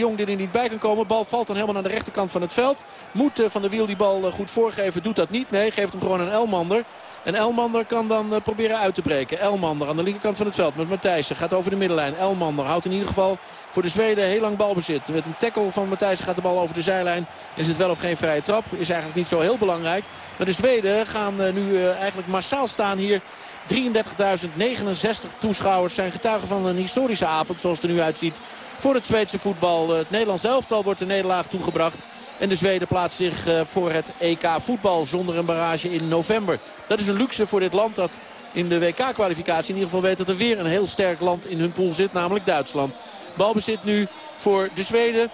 Jong die er niet bij kan komen. Bal valt dan helemaal aan de rechterkant van het veld. Moet Van der Wiel die bal goed voorgeven. Doet dat niet. Nee, geeft hem gewoon een Elmander. En Elmander kan dan proberen uit te breken. Elmander aan de linkerkant van het veld met Matthijssen. Gaat over de middenlijn. Elmander houdt in ieder geval voor de Zweden heel lang balbezit. Met een tackle van Matthijssen gaat de bal over de zijlijn. Is het wel of geen vrije trap? Is eigenlijk niet zo heel belangrijk. Maar de Zweden gaan nu eigenlijk massaal staan hier 33.069 toeschouwers zijn getuigen van een historische avond zoals het er nu uitziet. Voor het Zweedse voetbal. Het Nederlands elftal wordt de nederlaag toegebracht. En de Zweden plaatst zich eh, voor het EK voetbal zonder een barrage in november. Dat is een luxe voor dit land dat in de WK-kwalificatie in ieder geval weet dat er weer een heel sterk land in hun pool zit. Namelijk Duitsland. Balbezit nu voor de Zweden.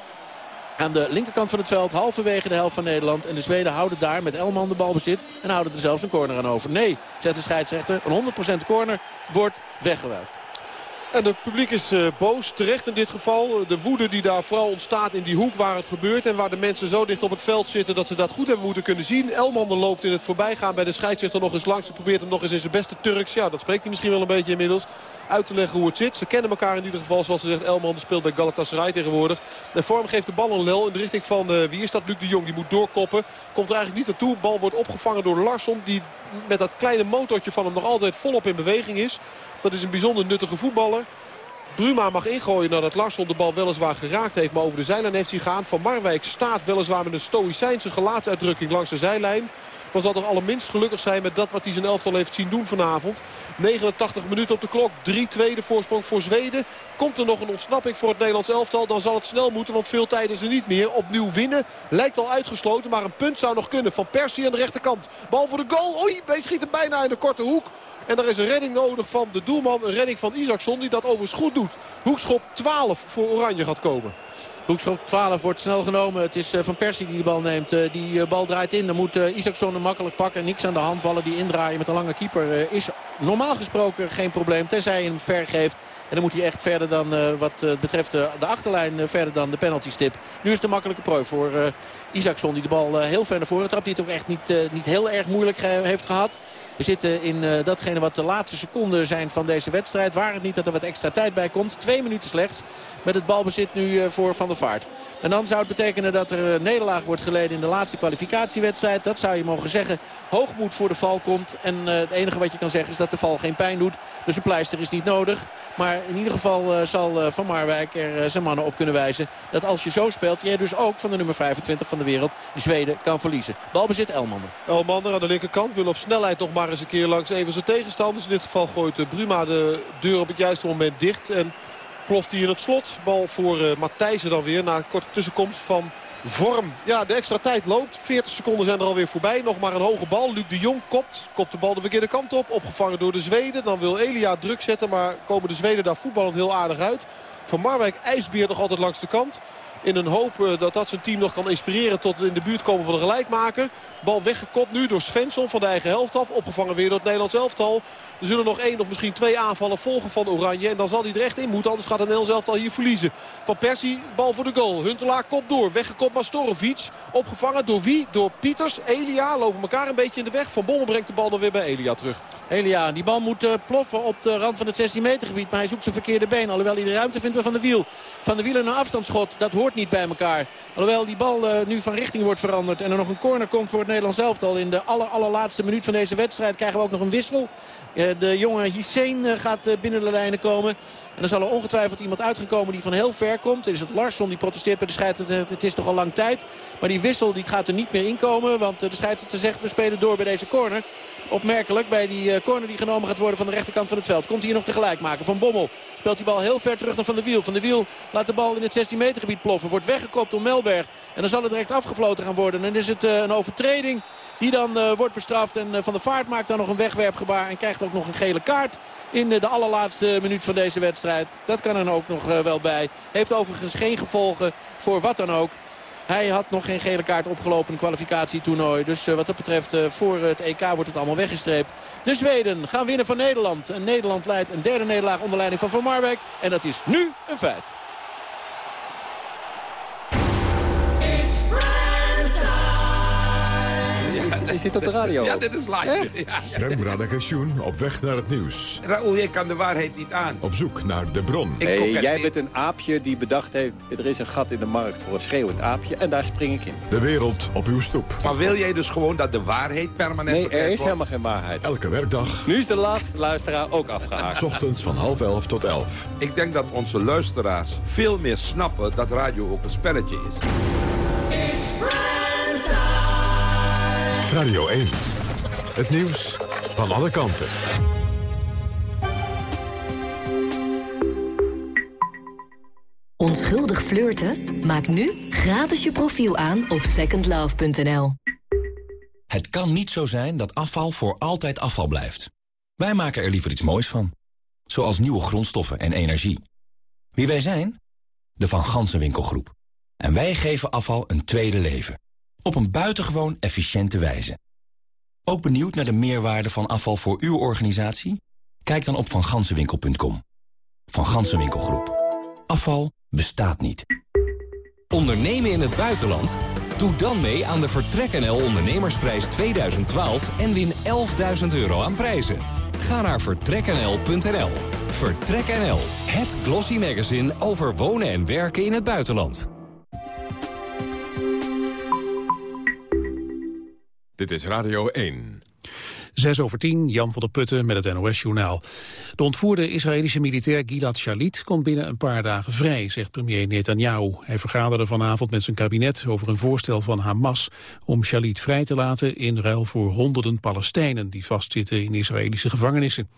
Aan de linkerkant van het veld, halverwege de helft van Nederland. En de Zweden houden daar met Elman de balbezit. En houden er zelfs een corner aan over. Nee, zet de scheidsrechter. Een 100% corner wordt weggewuifd. En het publiek is uh, boos, terecht in dit geval. De woede die daar vooral ontstaat in die hoek waar het gebeurt. En waar de mensen zo dicht op het veld zitten dat ze dat goed hebben moeten kunnen zien. Elmander loopt in het voorbijgaan bij de scheidsrechter nog eens langs. Ze probeert hem nog eens in zijn beste Turks. Ja, dat spreekt hij misschien wel een beetje inmiddels. Uit te leggen hoe het zit. Ze kennen elkaar in ieder geval. Zoals ze zegt, Elmander speelt bij Galatasaray tegenwoordig. De vorm geeft de bal een lel in de richting van, uh, wie is dat? Luc de Jong. Die moet doorkoppen. Komt er eigenlijk niet naartoe. Bal wordt opgevangen door Larsson. Die met dat kleine motortje van hem nog altijd volop in beweging is. Dat is een bijzonder nuttige voetballer. Bruma mag ingooien nadat Larsson de bal weliswaar geraakt heeft. Maar over de zijlijn heeft hij gaan. Van Marwijk staat weliswaar met een stoïcijnse gelaatsuitdrukking langs de zijlijn. Maar zal toch allerminst gelukkig zijn met dat wat hij zijn elftal heeft zien doen vanavond. 89 minuten op de klok. 3-2 de voorsprong voor Zweden. Komt er nog een ontsnapping voor het Nederlands elftal. Dan zal het snel moeten, want veel tijd is er niet meer. Opnieuw winnen. Lijkt al uitgesloten, maar een punt zou nog kunnen. Van Persie aan de rechterkant. Bal voor de goal. Oei, hij schiet hem bijna in de korte hoek. En er is een redding nodig van de doelman. Een redding van Isaacson die dat overigens goed doet. Hoekschop 12 voor Oranje gaat komen. Hoekschop 12 wordt snel genomen. Het is eh, Van Persie die de bal neemt. Eh, die eh, bal draait in. Dan moet Isaacson hem makkelijk pakken. Niks aan de hand. Ballen die indraaien met een lange keeper is normaal gesproken geen probleem. Tenzij hij hem ver geeft. En dan moet hij echt verder dan wat betreft de, achterlijn verder dan de penalty stip. Nu is de makkelijke prooi voor Isaacson die de bal heel ver naar voren trapt. Die het ook echt niet, niet heel erg moeilijk heeft gehad. We zitten in uh, datgene wat de laatste seconden zijn van deze wedstrijd. Waar het niet dat er wat extra tijd bij komt. Twee minuten slechts met het balbezit nu uh, voor Van der Vaart. En dan zou het betekenen dat er uh, nederlaag wordt geleden in de laatste kwalificatiewedstrijd. Dat zou je mogen zeggen. Hoogmoed voor de val komt. En het enige wat je kan zeggen is dat de val geen pijn doet. Dus een pleister is niet nodig. Maar in ieder geval zal Van Marwijk er zijn mannen op kunnen wijzen. Dat als je zo speelt, jij dus ook van de nummer 25 van de wereld, Zweden, kan verliezen. Balbezit Elmander. Elmander aan de linkerkant wil op snelheid nog maar eens een keer langs een van zijn tegenstanders. In dit geval gooit Bruma de deur op het juiste moment dicht. En ploft hij in het slot. Bal voor uh, Matthijsen dan weer na een korte tussenkomst van Vorm. Ja, de extra tijd loopt. 40 seconden zijn er alweer voorbij. Nog maar een hoge bal. Luc de Jong kopt. Kopt de bal de verkeerde kant op. Opgevangen door de Zweden. Dan wil Elia druk zetten. Maar komen de Zweden daar voetballend heel aardig uit. Van Marwijk ijsbeert nog altijd langs de kant. In een hoop eh, dat dat zijn team nog kan inspireren tot in de buurt komen van de gelijkmaker. Bal weggekopt nu door Svensson van de eigen helft af. Opgevangen weer door het Nederlands elftal. Er zullen nog één of misschien twee aanvallen volgen van Oranje. En dan zal hij er in moeten. Anders gaat het Nederlands elftal hier verliezen. Van Persie, bal voor de goal. Huntelaar kop door. Weggekopt Mastorovic. Opgevangen door wie? Door Pieters. Elia lopen elkaar een beetje in de weg. Van Bommel brengt de bal dan weer bij Elia terug. Elia, die bal moet uh, ploffen op de rand van het 16 meter gebied. Maar hij zoekt zijn verkeerde been. Alhoewel hij de ruimte vindt Van de Wiel. Van de Wiel een afstandsschot. Dat hoort niet bij elkaar. Alhoewel die bal uh, nu van richting wordt veranderd. En er nog een corner komt voor het Nederlands elftal. In de aller, allerlaatste minuut van deze wedstrijd krijgen we ook nog een wissel. Uh, de jonge Hisseen gaat binnen de lijnen komen. En dan zal er ongetwijfeld iemand uitgekomen die van heel ver komt. Het is het Larsson die protesteert bij de scheidsrechter. Het is toch al lang tijd. Maar die wissel die gaat er niet meer inkomen. Want de scheidsrechter zegt we spelen door bij deze corner. Opmerkelijk bij die corner die genomen gaat worden van de rechterkant van het veld. Komt hier nog tegelijk maken. Van Bommel speelt die bal heel ver terug naar Van de Wiel. Van de Wiel laat de bal in het 16 meter gebied ploffen. Wordt weggekopt door Melberg. En dan zal het direct afgefloten gaan worden. En dan is het een overtreding die dan uh, wordt bestraft. En Van der Vaart maakt dan nog een wegwerpgebaar. En krijgt ook nog een gele kaart in de allerlaatste minuut van deze wedstrijd. Dat kan er ook nog wel bij. Heeft overigens geen gevolgen voor wat dan ook. Hij had nog geen gele kaart opgelopen in het kwalificatietoernooi. Dus wat dat betreft voor het EK wordt het allemaal weggestreept. De Zweden gaan winnen van Nederland. En Nederland leidt een derde nederlaag onder leiding van Van Marwijk. En dat is nu een feit. Is dit op de radio? Ja, dit is live. Ja. Rem Radagensjoen op weg naar het nieuws. Raoul, je kan de waarheid niet aan. Op zoek naar de bron. Koketteer. jij bent een aapje die bedacht heeft... er is een gat in de markt voor een schreeuwend aapje... en daar spring ik in. De wereld op uw stoep. Maar wil jij dus gewoon dat de waarheid permanent Nee, er is wordt? helemaal geen waarheid. Elke werkdag, Nu is de laatste luisteraar ook afgehaakt. s ochtends van half elf tot elf. Ik denk dat onze luisteraars veel meer snappen dat radio ook een spelletje is. Radio 1. Het nieuws van alle kanten. Onschuldig flirten? Maak nu gratis je profiel aan op secondlove.nl. Het kan niet zo zijn dat afval voor altijd afval blijft. Wij maken er liever iets moois van. Zoals nieuwe grondstoffen en energie. Wie wij zijn? De Van Gansenwinkelgroep. En wij geven afval een tweede leven. Op een buitengewoon efficiënte wijze. Ook benieuwd naar de meerwaarde van afval voor uw organisatie? Kijk dan op vangansenwinkel.com. Van Gansenwinkelgroep. Afval bestaat niet. Ondernemen in het buitenland? Doe dan mee aan de Vertrek NL Ondernemersprijs 2012 en win 11.000 euro aan prijzen. Ga naar vertreknl.nl. Vertrek NL, het glossy magazine over wonen en werken in het buitenland. Dit is Radio 1. 6 over 10, Jan van der Putten met het NOS-journaal. De ontvoerde Israëlische militair Gilad Shalit komt binnen een paar dagen vrij, zegt premier Netanyahu. Hij vergaderde vanavond met zijn kabinet over een voorstel van Hamas om Shalit vrij te laten in ruil voor honderden Palestijnen die vastzitten in Israëlische gevangenissen.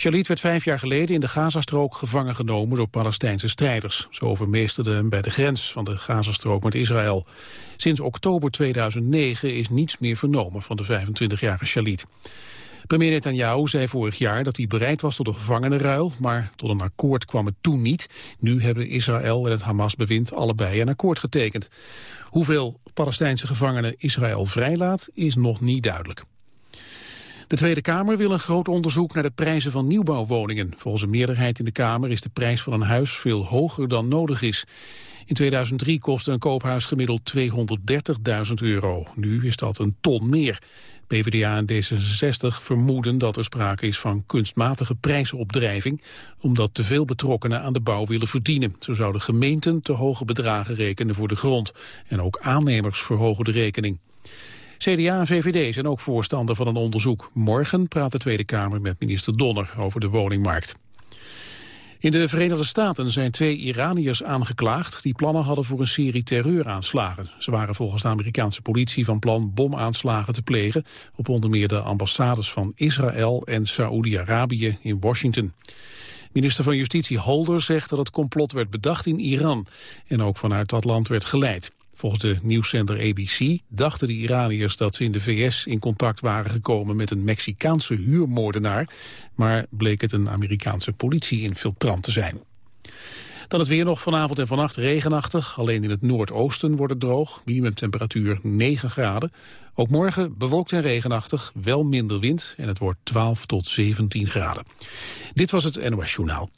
Shalit werd vijf jaar geleden in de Gazastrook gevangen genomen door Palestijnse strijders. Ze overmeesterden hem bij de grens van de Gazastrook met Israël. Sinds oktober 2009 is niets meer vernomen van de 25-jarige Shalit. Premier Netanyahu zei vorig jaar dat hij bereid was tot een gevangenenruil, maar tot een akkoord kwam het toen niet. Nu hebben Israël en het Hamas-bewind allebei een akkoord getekend. Hoeveel Palestijnse gevangenen Israël vrijlaat is nog niet duidelijk. De Tweede Kamer wil een groot onderzoek naar de prijzen van nieuwbouwwoningen. Volgens een meerderheid in de Kamer is de prijs van een huis veel hoger dan nodig is. In 2003 kostte een koophuis gemiddeld 230.000 euro. Nu is dat een ton meer. PvdA en D66 vermoeden dat er sprake is van kunstmatige prijzenopdrijving, omdat te veel betrokkenen aan de bouw willen verdienen. Zo zouden gemeenten te hoge bedragen rekenen voor de grond. En ook aannemers verhogen de rekening. CDA en VVD zijn ook voorstander van een onderzoek. Morgen praat de Tweede Kamer met minister Donner over de woningmarkt. In de Verenigde Staten zijn twee Iraniërs aangeklaagd... die plannen hadden voor een serie terreuraanslagen. Ze waren volgens de Amerikaanse politie van plan bomaanslagen te plegen... op onder meer de ambassades van Israël en Saoedi-Arabië in Washington. Minister van Justitie Holder zegt dat het complot werd bedacht in Iran... en ook vanuit dat land werd geleid. Volgens de nieuwszender ABC dachten de Iraniërs dat ze in de VS in contact waren gekomen met een Mexicaanse huurmoordenaar, maar bleek het een Amerikaanse politie-infiltrant te zijn. Dan het weer nog vanavond en vannacht regenachtig. Alleen in het noordoosten wordt het droog. Minimumtemperatuur 9 graden. Ook morgen bewolkt en regenachtig. Wel minder wind en het wordt 12 tot 17 graden. Dit was het NOS Journaal.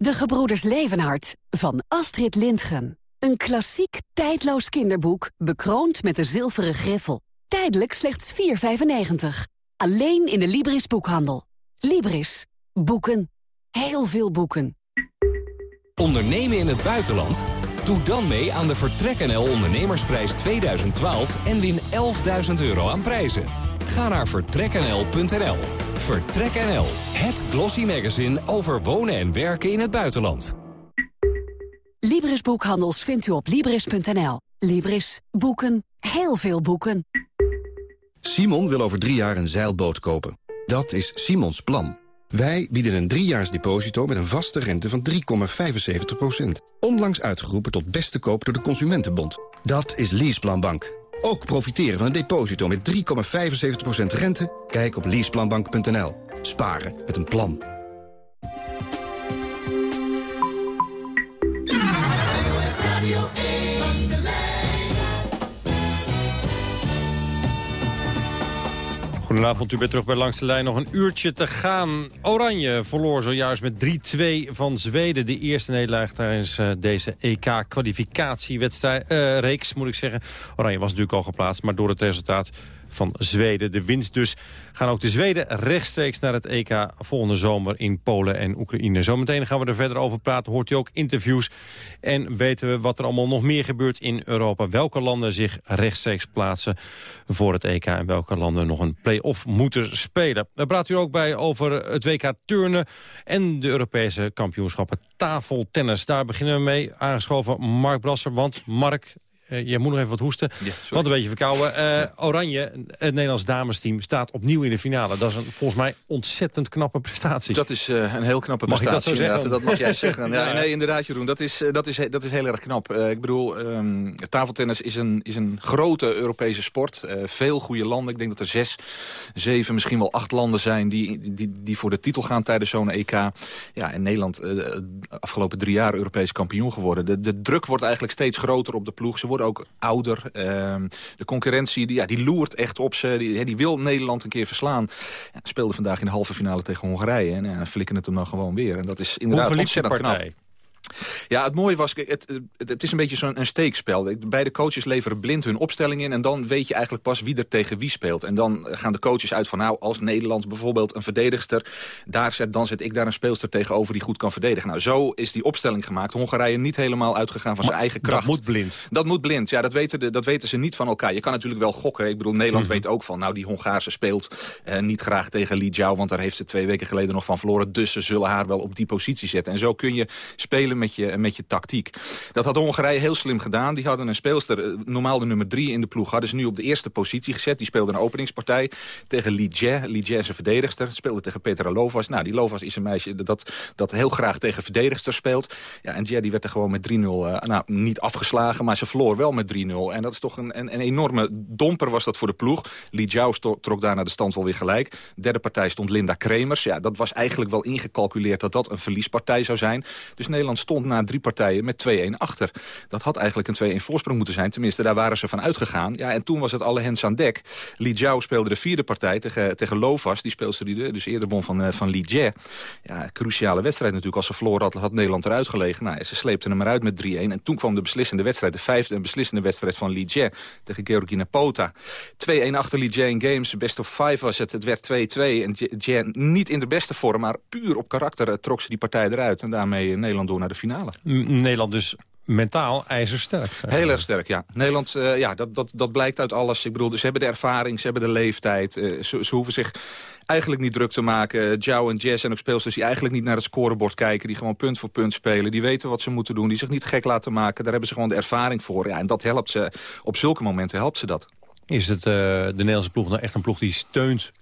De Gebroeders Levenhart van Astrid Lindgren. Een klassiek, tijdloos kinderboek, bekroond met de zilveren griffel. Tijdelijk slechts 4,95. Alleen in de Libris boekhandel. Libris. Boeken. Heel veel boeken. Ondernemen in het buitenland? Doe dan mee aan de Vertrek NL Ondernemersprijs 2012 en win 11.000 euro aan prijzen. Ga naar vertreknl.nl. Vertrek NL, het glossy magazine over wonen en werken in het buitenland. Libris Boekhandels vindt u op Libris.nl. Libris. Boeken. Heel veel boeken. Simon wil over drie jaar een zeilboot kopen. Dat is Simons plan. Wij bieden een driejaars deposito met een vaste rente van 3,75%. Onlangs uitgeroepen tot beste koop door de Consumentenbond. Dat is Leaseplanbank. Ook profiteren van een deposito met 3,75% rente? Kijk op leaseplanbank.nl. Sparen met een plan. Goedenavond, u bent terug bij Langs de Lijn. Nog een uurtje te gaan. Oranje verloor zojuist met 3-2 van Zweden. De eerste nederlaag tijdens uh, deze EK-kwalificatiewedstrijd. Uh, reeks, moet ik zeggen. Oranje was natuurlijk al geplaatst, maar door het resultaat van Zweden. De winst dus gaan ook de Zweden rechtstreeks naar het EK volgende zomer in Polen en Oekraïne. Zometeen gaan we er verder over praten. Hoort u ook interviews en weten we wat er allemaal nog meer gebeurt in Europa. Welke landen zich rechtstreeks plaatsen voor het EK en welke landen nog een play-off moeten spelen. Daar praat u ook bij over het WK turnen en de Europese kampioenschappen tafeltennis. Daar beginnen we mee. Aangeschoven Mark Brasser, want Mark, je moet nog even wat hoesten. Ja, want een beetje verkouden. Uh, Oranje, het Nederlands damesteam, staat opnieuw in de finale. Dat is een, volgens mij ontzettend knappe prestatie. Dat is uh, een heel knappe mag prestatie. dat zo zeggen? Dat mag jij zeggen. ja, nee, inderdaad Jeroen. Dat is, dat is, dat is heel erg knap. ik bedoel, um, tafeltennis is een, is een grote Europese sport. veel goede landen. Ik denk dat er zes, zeven, misschien wel acht landen zijn... die, die, die voor de titel gaan tijdens zo'n EK. Ja, in Nederland de afgelopen drie jaar Europees kampioen geworden. De, de druk wordt eigenlijk steeds groter op de ploeg. Ze worden ook ouder. Ehm, de concurrentie die, ja, die loert echt op ze. Die, die wil Nederland een keer verslaan. Ja, speelde vandaag in de halve finale tegen Hongarije. En ja, flikken het hem dan gewoon weer. En dat is inderdaad ontzettend knap. Ja, het mooie was, het, het, het is een beetje zo'n steekspel. Beide coaches leveren blind hun opstelling in... en dan weet je eigenlijk pas wie er tegen wie speelt. En dan gaan de coaches uit van, nou, als Nederland bijvoorbeeld een verdedigster... Daar zet, dan zet ik daar een speelster tegenover die goed kan verdedigen. Nou, zo is die opstelling gemaakt. Hongarije niet helemaal uitgegaan van zijn eigen kracht. dat moet blind. Dat moet blind, ja, dat weten, de, dat weten ze niet van elkaar. Je kan natuurlijk wel gokken. Ik bedoel, Nederland mhm. weet ook van, nou, die Hongaarse speelt eh, niet graag tegen Li Jiao... want daar heeft ze twee weken geleden nog van verloren. Dus ze zullen haar wel op die positie zetten. En zo kun je spelen met je, met je tactiek. Dat had Hongarije heel slim gedaan. Die hadden een speelster, eh, normaal de nummer drie in de ploeg... hadden ze nu op de eerste positie gezet. Die speelde een openingspartij tegen Li Jie. Li Jie is een verdedigster. Speelde tegen Petra Lovas. Nou, die Lovas is een meisje dat, dat heel graag tegen verdedigster speelt. Ja, en Jie die werd er gewoon met 3-0, uh, nou, niet afgeslagen... maar ze verloor wel met 3-0. En dat is toch een, een, enorme domper was dat voor de ploeg. Li trok daarna de stand wel weer gelijk. derde partij stond Linda Kremers. Ja, dat was eigenlijk wel ingecalculeerd dat dat een verliespartij zou zijn. Dus Nederland stond na drie partijen met 2-1 achter. Dat had eigenlijk een 2-1 voorsprong moeten zijn. Tenminste, daar waren ze van uitgegaan. Ja, en toen was het alle hens aan dek. Li Jiao speelde de vierde partij tegen, tegen Lovas. Die speelde die dus eerder won van, uh, van Li Jie. Ja, cruciale wedstrijd natuurlijk. Als ze verloren had, had Nederland eruit gelegen. Nou, ze sleepten hem eruit met 3-1. En toen kwam de beslissende wedstrijd. De vijfde en beslissende wedstrijd van Li Jie tegen Georgina Pota. 2-1 achter Li Jie in games. Best of 5 was het. Het werd 2-2. En Jie niet in de beste vorm, maar puur op karakter eh, trok ze die partij eruit. En daarmee Nederland door naar de finale. Nederland dus mentaal ijzersterk. Heel erg sterk, ja. Nederland, uh, ja, dat, dat, dat blijkt uit alles. Ik bedoel, ze hebben de ervaring, ze hebben de leeftijd. Uh, ze, ze, hoeven zich eigenlijk niet druk te maken. Jou en Jazz en ook speelsters die eigenlijk niet naar het scorebord kijken. Die gewoon punt voor punt spelen. Die weten wat ze moeten doen. Die zich niet gek laten maken. Daar hebben ze gewoon de ervaring voor. Ja, en dat helpt ze. Op zulke momenten helpt ze dat. Is het uh, de Nederlandse ploeg nou echt een ploeg die steunt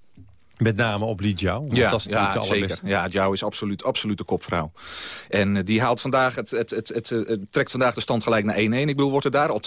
met name op Li Jiao. Ja, dat is ja zeker. Ja, Jiao is absoluut, absoluut de kopvrouw. En uh, die haalt vandaag, het, het, het, het, het, trekt vandaag de stand gelijk naar 1-1. Ik bedoel, wordt er daar al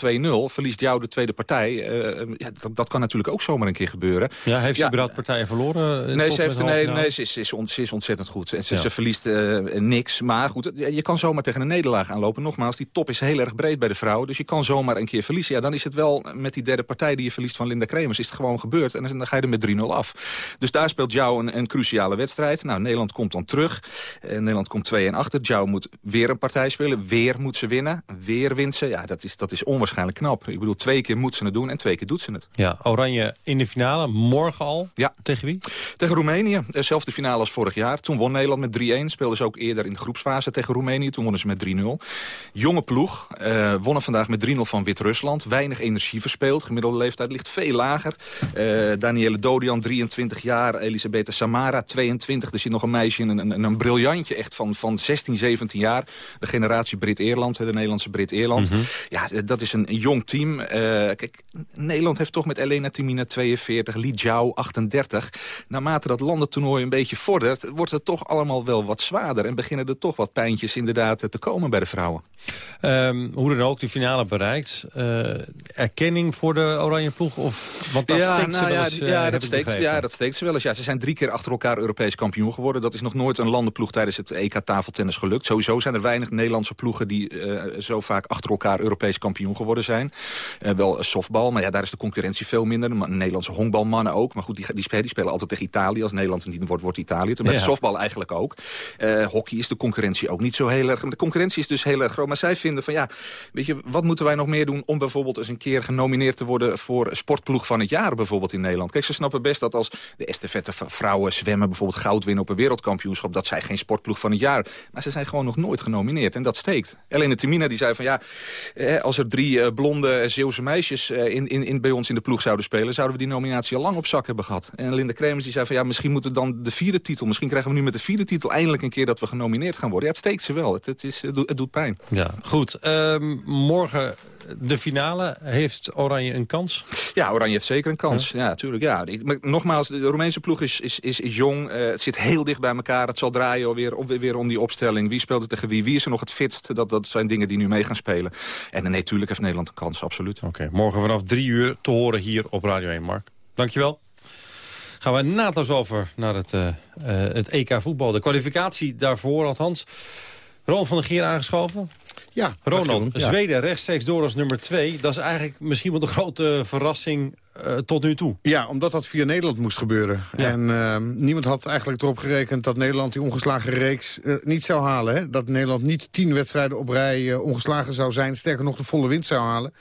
2-0. Verliest Jiao de tweede partij. Uh, ja, dat, dat, kan natuurlijk ook zomaar een keer gebeuren. Ja, heeft ze ja, überhaupt partijen verloren? Nee, ze, heeft, nee, nee ze, is, is on, ze is ontzettend goed. En ze, ja. ze verliest uh, niks. Maar goed, je kan zomaar tegen een nederlaag aanlopen. Nogmaals, die top is heel erg breed bij de vrouwen. Dus je kan zomaar een keer verliezen. Ja, dan is het wel met die derde partij die je verliest van Linda Kremers... is het gewoon gebeurd. En dan ga je er met 3-0 af. Dus daar speelt Jiao een een cruciale wedstrijd. Nou, Nederland komt dan terug. Uh, Nederland komt 2 en achter. Jou moet weer een partij spelen. Weer moet ze winnen. Weer wint ze. Ja, dat is, dat is onwaarschijnlijk knap. Ik bedoel, twee keer moet ze het doen en twee keer doet ze het. Ja, Oranje in de finale. Morgen al. Ja. Tegen wie? Tegen Roemenië. Dezelfde finale als vorig jaar. Toen won Nederland met 3-1. Speelden ze ook eerder in de groepsfase tegen Roemenië. Toen wonnen ze met 3-0. Jonge ploeg. Uh, wonnen vandaag met 3-0 van Wit-Rusland. Weinig energie verspeeld. Gemiddelde leeftijd ligt veel lager. Uh, Danielle Dodian, 23 jaar. Elisabeth Samara, 22. Er zit nog een meisje, een, een, een briljantje echt van, van 16, 17 jaar. De generatie Brit-Eerland, de Nederlandse Brit-Eerland. Mhm. Ja, dat is een, een jong team. Uh, kijk, Nederland heeft toch met Elena Timina 42, Li Jiao 38. Naarmate dat landentoernooi een beetje vordert... wordt het toch allemaal wel wat zwaarder. En beginnen er toch wat pijntjes inderdaad te komen bij de vrouwen. Um, hoe dan ook, die finale bereikt. Uh, erkenning voor de oranje ploeg? Of, want dat ja, steekt nou, ze wel eens, ja, ja, dat steekt, ja, dat steekt ze wel eens. Spelers, ja, ze zijn drie keer achter elkaar Europees kampioen geworden. Dat is nog nooit een landenploeg tijdens het EK tafeltennis gelukt. Sowieso zijn er weinig Nederlandse ploegen die uh, zo vaak achter elkaar Europees kampioen geworden zijn. Uh, wel softbal, maar ja, daar is de concurrentie veel minder. Maar Nederlandse honkbalmannen ook. Maar goed, die, die, spelen, die spelen altijd tegen Italië. Als Nederland niet wordt, wordt Italië. Met ja. softbal eigenlijk ook. Uh, hockey is de concurrentie ook niet zo heel erg. De concurrentie is dus heel erg groot. Maar zij vinden van ja, weet je, wat moeten wij nog meer doen om bijvoorbeeld eens een keer genomineerd te worden voor sportploeg van het jaar bijvoorbeeld in Nederland. Kijk, ze snappen best dat als de estafette vrouwen zwemmen bijvoorbeeld goud winnen op een wereldkampioenschap, dat zij geen sportploeg van het jaar. Maar ze zijn gewoon nog nooit genomineerd en dat steekt. Elene Temina die zei van ja, eh, als er drie eh, blonde Zeeuwse meisjes eh, in, in, in, bij ons in de ploeg zouden spelen, zouden we die nominatie al lang op zak hebben gehad. En Linda Kremers die zei van ja, misschien moeten dan de vierde titel, misschien krijgen we nu met de vierde titel eindelijk een keer dat we genomineerd gaan worden. Ja, het steekt ze wel. Het, het, is, het doet pijn. Ja, goed. Ehm, morgen de finale. Heeft Oranje een kans? Ja, Oranje heeft zeker een kans. Ja, natuurlijk. Ja. Nogmaals, de Roemeense ploeg is, is, is, is jong. Uh, het zit heel dicht bij elkaar. Het zal draaien alweer, op, weer om die opstelling. Wie speelt er tegen wie? Wie is er nog het fitst? Dat, dat zijn dingen die nu mee gaan spelen. En nee, natuurlijk heeft Nederland een kans, absoluut. Oké, morgen vanaf drie uur te horen hier op Radio 1, Mark. Dankjewel. Gaan we naadloos over naar het, uh, uh, het EK voetbal. De kwalificatie daarvoor althans. Ron van der Gier aangeschoven. Ja, Ronald, ja. Zweden rechtstreeks door als nummer twee. Dat is eigenlijk misschien wel de grote verrassing uh, tot nu toe. Ja, omdat dat via Nederland moest gebeuren. Ja. En uh, niemand had eigenlijk erop gerekend dat Nederland die ongeslagen reeks uh, niet zou halen. Hè? Dat Nederland niet tien wedstrijden op rij ongeslagen zou zijn. Sterker nog de volle winst zou halen.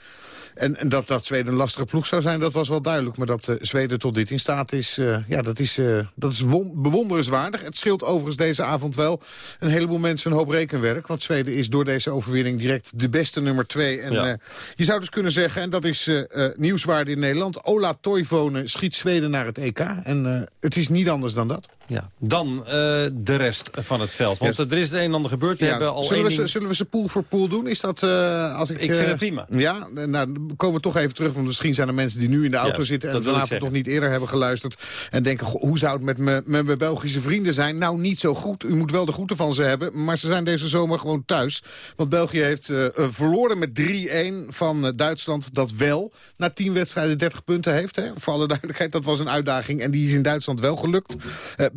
En, en, dat, dat Zweden een lastige ploeg zou zijn, dat was wel duidelijk. Maar dat uh, Zweden tot dit in staat is, uh, ja, dat is, uh, dat is bewonderenswaardig. Het scheelt overigens deze avond wel een heleboel mensen een hoop rekenwerk. Want Zweden is door deze overwinning direct de beste nummer twee. En ja. je zou dus kunnen zeggen, en dat is nieuwswaarde in Nederland... Ola Toivonen schiet Zweden naar het EK. En het is niet anders dan dat. Ja. Dan uh, de rest van het veld. Want ja. er is het een en ander gebeurd. We ja. hebben al zullen, we, ding... zullen we ze pool voor pool doen? Is dat, uh, als ik, ik vind uh, het prima. Ja, nou, dan komen we toch even terug. Want misschien zijn er mensen die nu in de auto zitten... en vanavond nog niet eerder hebben geluisterd. En denken, goh, hoe zou het met, me, met mijn Belgische vrienden zijn? Nou, niet zo goed. U moet wel de groeten van ze hebben. Maar ze zijn deze zomer gewoon thuis. Want België heeft verloren met 3-1 van Duitsland. Dat wel na 10 wedstrijden 30 punten heeft. Hè? Voor alle duidelijkheid, dat was een uitdaging. En die is in Duitsland wel gelukt.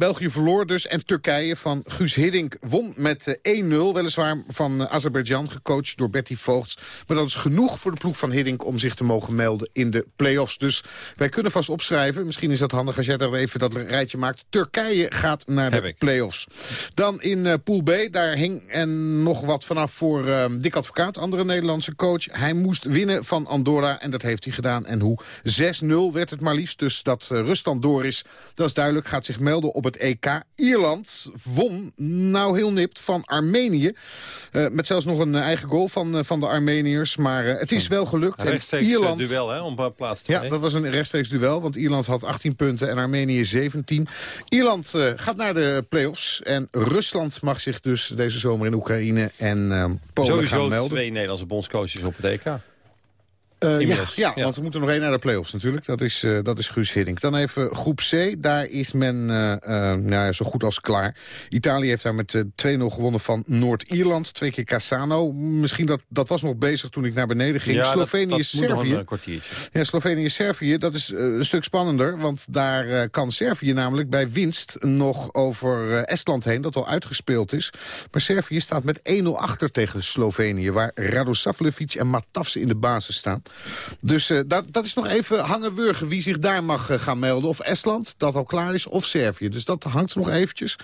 België verloor dus. En Turkije van Guus Hiddink won met 1-0. Weliswaar van Azerbeidzjan, gecoacht door Betty Voogts. Maar dat is genoeg voor de ploeg van Hiddink om zich te mogen melden in de play-offs. Dus wij kunnen vast opschrijven. Misschien is dat handig als jij daar even dat rijtje maakt. Turkije gaat naar de play-offs. Dan in uh, Pool B, daar hing en nog wat vanaf voor uh, Dick Advocaat, andere Nederlandse coach. Hij moest winnen van Andorra en dat heeft hij gedaan. En hoe 6-0 werd het maar liefst. Dus dat uh, ruststand door is, dat is duidelijk. Gaat zich melden op het EK. Ierland won, nou heel nipt, van Armenië. Uh, met zelfs nog een eigen goal van, uh, van de Armeniërs. Maar uh, het is wel gelukt. Een rechtstreeks Ierland, duel hè, om plaats te Ja, dat was een rechtstreeks duel. Want Ierland had 18 punten en Armenië 17. Ierland gaat naar de play-offs. En Rusland mag zich dus deze zomer in Oekraïne en Polen Sowieso gaan melden. twee Nederlandse bondscoaches op het EK. Uh, ja, ja, ja, want we moeten nog één naar de play-offs natuurlijk. Dat is, uh, dat is Guus Hiddink. Dan even groep C. Daar is men uh, nou ja, zo goed als klaar. Italië heeft daar met 2-0 gewonnen van Noord-Ierland. Twee keer Cassano. Misschien dat, dat was nog bezig toen ik naar beneden ging. Ja, Slovenië, Servië. een kwartiertje. Ja, Slovenië, Servië. Dat is een stuk spannender. Want daar kan Servië namelijk bij winst nog over Estland heen. Dat al uitgespeeld is. Maar Servië staat met 1-0 achter tegen Slovenië. Waar Radosavljevic en Matafse in de basis staan. Dus uh, dat, dat is nog even hangen wurgen wie zich daar mag uh, gaan melden. Of Estland, dat al klaar is, of Servië. Dus dat hangt nog eventjes.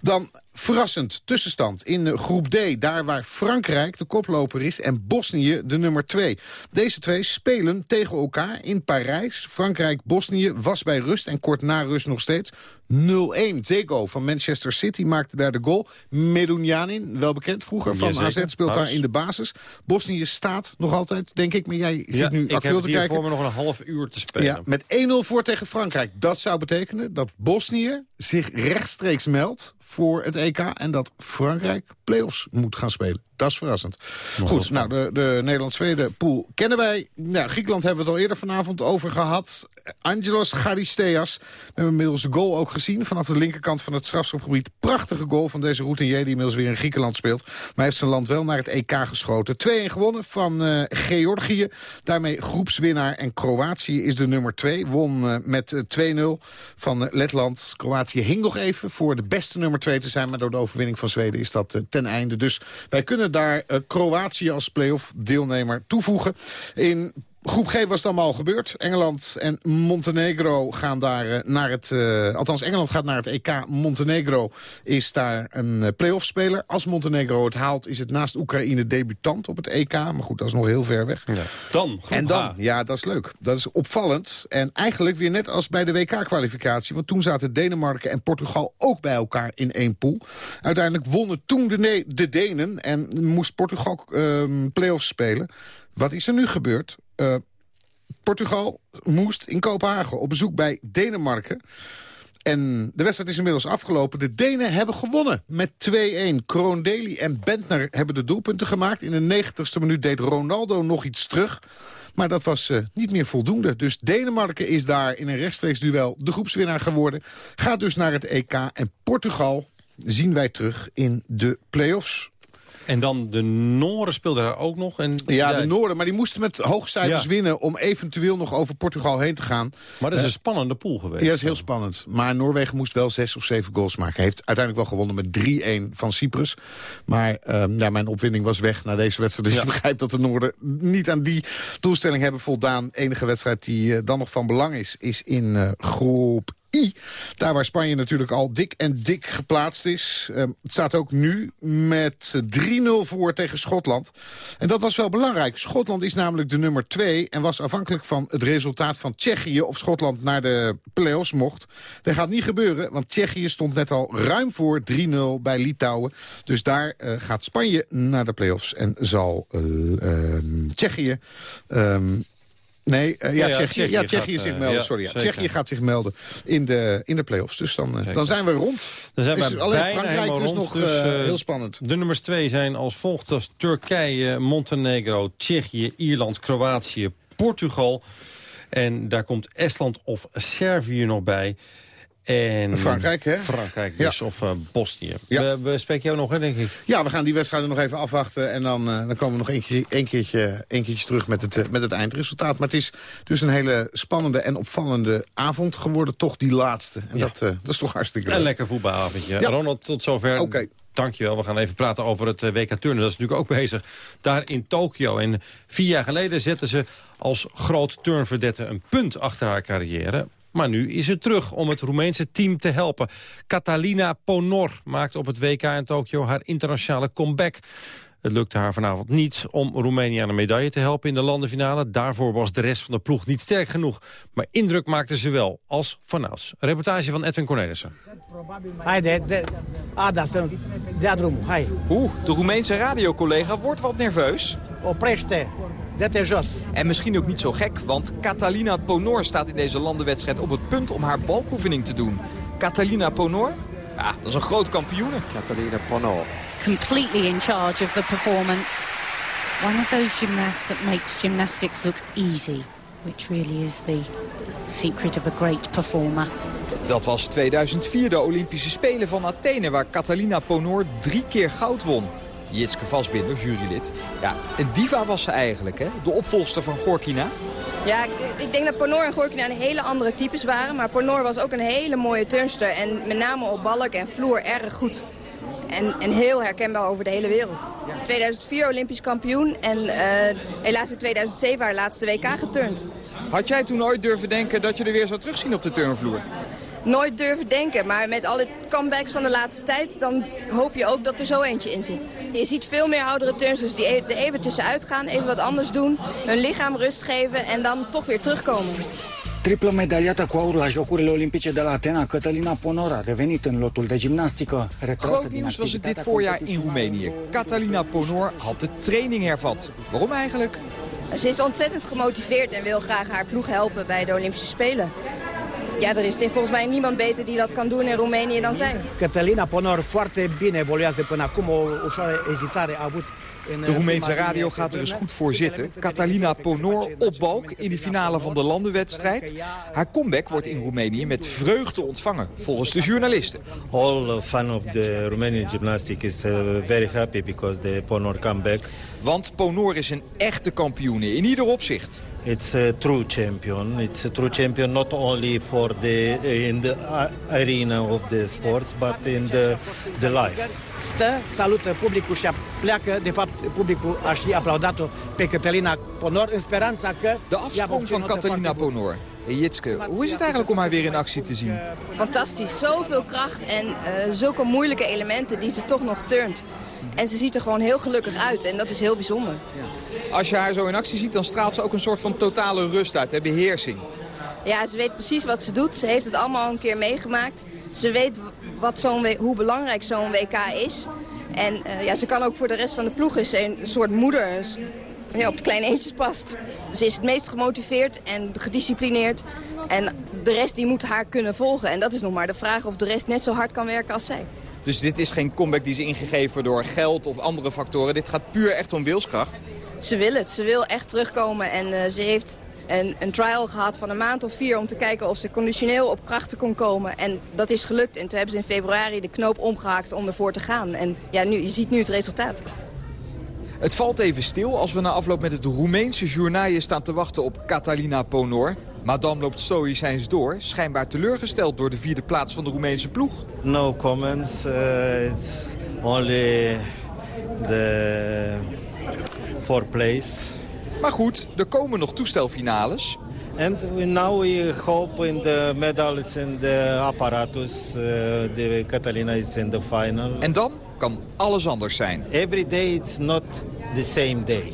Dan verrassend tussenstand in groep D. Daar waar Frankrijk de koploper is en Bosnië de nummer 2. Deze twee spelen tegen elkaar in Parijs. Frankrijk-Bosnië was bij rust en kort na rust nog steeds 0-1. Zeko van Manchester City maakte daar de goal. Medunjanin, wel bekend vroeger van. AZ, speelt daar in de basis. Bosnië staat nog altijd, denk ik. Maar jij zit Ja, nu ik heb actueel te hier kijken. voor me nog een half uur te spelen. Ja, met 1-0 voor tegen Frankrijk. Dat zou betekenen dat Bosnië zich rechtstreeks meldt voor het En dat Frankrijk play-offs moet gaan spelen. Dat is verrassend. Goed, nou, de, de Nederland-Zweden pool kennen wij. Nou, Griekenland hebben we het al eerder vanavond over gehad. Angelos Charisteas. We hebben inmiddels de goal ook gezien vanaf de linkerkant van het strafschopgebied. Prachtige goal van deze routinier die inmiddels weer in Griekenland speelt. Maar hij heeft zijn land wel naar het EK geschoten. 2-1 gewonnen van uh, Georgië. Daarmee groepswinnaar. En Kroatië is de nummer 2. Won uh, met 2-0 van Letland. Kroatië hing nog even voor de beste nummer 2 te zijn. Maar door de overwinning van Zweden is dat ten einde. Dus wij kunnen daar Kroatië als play-off deelnemer toevoegen. In Groep G was het allemaal gebeurd. Engeland en Montenegro gaan daar uh, naar het... Uh, althans, Engeland gaat naar het EK. Montenegro is daar een uh, play-off speler. Als Montenegro het haalt, is het naast Oekraïne debutant op het EK. Maar goed, dat is nog heel ver weg. Ja. Dan, En dan, ja, dat is leuk. Dat is opvallend. En eigenlijk weer net als bij de WK-kwalificatie. Want toen zaten Denemarken en Portugal ook bij elkaar in één pool. Uiteindelijk wonnen toen de, de Denen en moest Portugal ehm, play-offs spelen. Wat is er nu gebeurd? Uh, Portugal moest in Kopenhagen op bezoek bij Denemarken. En de wedstrijd is inmiddels afgelopen. De Denen hebben gewonnen met 2-1. Kroondeli en Bentner hebben de doelpunten gemaakt. In de 90ste minuut deed Ronaldo nog iets terug. Maar dat was uh, niet meer voldoende. Dus Denemarken is daar in een rechtstreeks duel de groepswinnaar geworden. Gaat dus naar het EK. En Portugal zien wij terug in de play-offs. En dan de Noren speelden daar ook nog. En, ja, de Noren, maar die moesten met hoogcijfers ja. winnen... om eventueel nog over Portugal heen te gaan. Maar dat is uh, een spannende pool geweest. Ja, dat is heel spannend. Maar Noorwegen moest wel zes of zeven goals maken. Hij heeft uiteindelijk wel gewonnen met 3-1 van Cyprus. Maar uh, ja, mijn opwinding was weg na deze wedstrijd. Dus ja. je begrijpt dat de Noorden niet aan die doelstelling hebben voldaan. De enige wedstrijd die uh, dan nog van belang is, is in groep Daar waar Spanje natuurlijk al dik en dik geplaatst is. Uh, het staat ook nu met 3-0 voor tegen Schotland. En dat was wel belangrijk. Schotland is namelijk de nummer 2 en was afhankelijk van het resultaat van Tsjechië... of Schotland naar de play-offs mocht. Dat gaat niet gebeuren, want Tsjechië stond net al ruim voor 3-0 bij Litouwen. Dus daar uh, gaat Spanje naar de play-offs en zal uh, Tsjechië... Um, Nee, uh, ja, ja, Tsjechië, ja, Tsjechië gaat, zich melden. Ja, sorry, ja. Tsjechië gaat zich melden in de, in de play-offs. Dus dan, uh, dan zijn we rond. Dan zijn we dus alleen Frankrijk dus rond, nog dus, heel spannend. De nummers twee zijn als volgt als Turkije, Montenegro, Tsjechië, Ierland, Kroatië, Portugal. En daar komt Estland of Servië nog bij. En Frankrijk, hè? Frankrijk dus, ja. of uh, Bosnië. Ja. We, we, spreken jou nog, hè, denk ik? Ja, we gaan die wedstrijden nog even afwachten. En dan, uh, dan komen we nog een keertje, een keertje, een keertje terug met het, uh, met het eindresultaat. Maar het is dus een hele spannende en opvallende avond geworden. Toch die laatste. En ja. dat, dat is toch hartstikke leuk. Een lekker voetbalavondje. Ja. Ronald, tot zover. Oké. Okay. Dankjewel. We gaan even praten over het WK Turnen. Dat is natuurlijk ook bezig daar in Tokio. En vier jaar geleden zetten ze als groot turnverdette een punt achter haar carrière. Maar nu is het terug om het Roemeense team te helpen. Catalina Ponor maakt op het WK in Tokio haar internationale comeback. Het lukte haar vanavond niet om Roemenië aan een medaille te helpen in de landenfinale. Daarvoor was de rest van de ploeg niet sterk genoeg. Maar indruk maakte ze wel als vanouds. Een reportage van Edwin Cornelissen. Oeh, de Roemeense radiocollega wordt wat nerveus. Oprește. Dat is jos. En misschien ook niet zo gek, want Catalina Ponor staat in deze landenwedstrijd op het punt om haar balkoefening te doen. Catalina Ponor? Ja, dat is een groot kampioen. Catalina Ponor. Completely in charge of the performance. One of those gymnasts that makes gymnastics look easy. Which really is the secret of a great performer. Dat was 2004 de Olympische Spelen van Athene... waar Catalina Ponor drie keer goud won. Jitske Vasbinder, jurylid. Ja, een diva was ze eigenlijk, hè? De opvolgster van Gorkina. Ja, ik, ik, denk dat Ponor en Gorkina een hele andere types waren. Maar Ponor was ook een hele mooie turnster. En met name op balk en vloer erg goed. En, en heel herkenbaar over de hele wereld. 2004 Olympisch kampioen en uh, helaas in 2007 haar laatste WK geturnd. Had jij toen ooit durven denken dat je er weer zou terugzien op de turnvloer? Nooit durven denken. Maar met alle comebacks van de laatste tijd, dan hoop je ook dat er zo eentje in zit. Je ziet veel meer oudere turnsters die er even tussenuit gaan, even wat anders doen. Hun lichaam rust geven en dan toch weer terugkomen. Triplă medaliată cu aur la Jocurile Olimpice de la Atena, Cătălina Ponor a revenit în lotul de gimnastică. Groot nieuws was het dit voorjaar in Roemenië. Catalina Ponor had de training hervat. Waarom eigenlijk? Ze is ontzettend gemotiveerd en wil graag haar ploeg helpen bij de Olympische Spelen. Ja, er is volgens mij niemand beter die dat kan doen in Roemenië dan zij. Catalina Ponor foarte bine evoluează până acum. O ușoară ezitare a avut de Roemeense radio gaat er eens goed voor zitten. Catalina Ponor op balk in de finale van de landenwedstrijd. Haar comeback wordt in Roemenië met vreugde ontvangen, volgens de journalisten. All fan of the Romanian gymnastics is uh, very happy because the Ponor comeback. Want Ponor is een echte kampioen in ieder opzicht. It's a true champion. It's a true champion not only for the in the arena of the sports, but in the the life. Stă, salută publicul și pleacă. De fapt, publicul a și aplaudat-o pe Catalina Ponor în speranța că... De afsprong van Catalina Ponor. Jitske, hoe is het eigenlijk om haar weer in actie te zien? Fantastisch. Zoveel kracht en uh, zulke moeilijke elementen die ze toch nog turnt. En ze ziet er gewoon heel gelukkig uit en dat is heel bijzonder. Als je haar zo in actie ziet, dan straalt ze ook een soort van totale rust uit, hè? beheersing. Ja, ze weet precies wat ze doet. Ze heeft het allemaal een keer meegemaakt. Ze weet wat hoe belangrijk zo'n WK is. En uh, ja, ze kan ook voor de rest van de ploeg is een soort moeder. Ja, op de kleine eentjes past. Ze is het meest gemotiveerd en gedisciplineerd. En de rest die moet haar kunnen volgen. En dat is nog maar de vraag of de rest net zo hard kan werken als zij. Dus dit is geen comeback die is ingegeven door geld of andere factoren. Dit gaat puur echt om wilskracht? Ze wil het. Ze wil echt terugkomen. En uh, ze heeft een, een trial gehad van een maand of vier... om te kijken of ze conditioneel op krachten kon komen. En dat is gelukt. En toen hebben ze in februari de knoop omgehaakt om ervoor te gaan. En ja, nu, je ziet nu het resultaat. Het valt even stil als we na afloop met het Roemeense journaal staan te wachten op Catalina Ponor. Madame loopt stoïcijns door, schijnbaar teleurgesteld door de vierde plaats van de Roemeense ploeg. No comments, uh, it's only the fourth place. Maar goed, er komen nog toestelfinales. And now we hope in the medals in the apparatus. Uh, the Catalina is in the final. En dan kan alles anders zijn. Every day it's not the same day.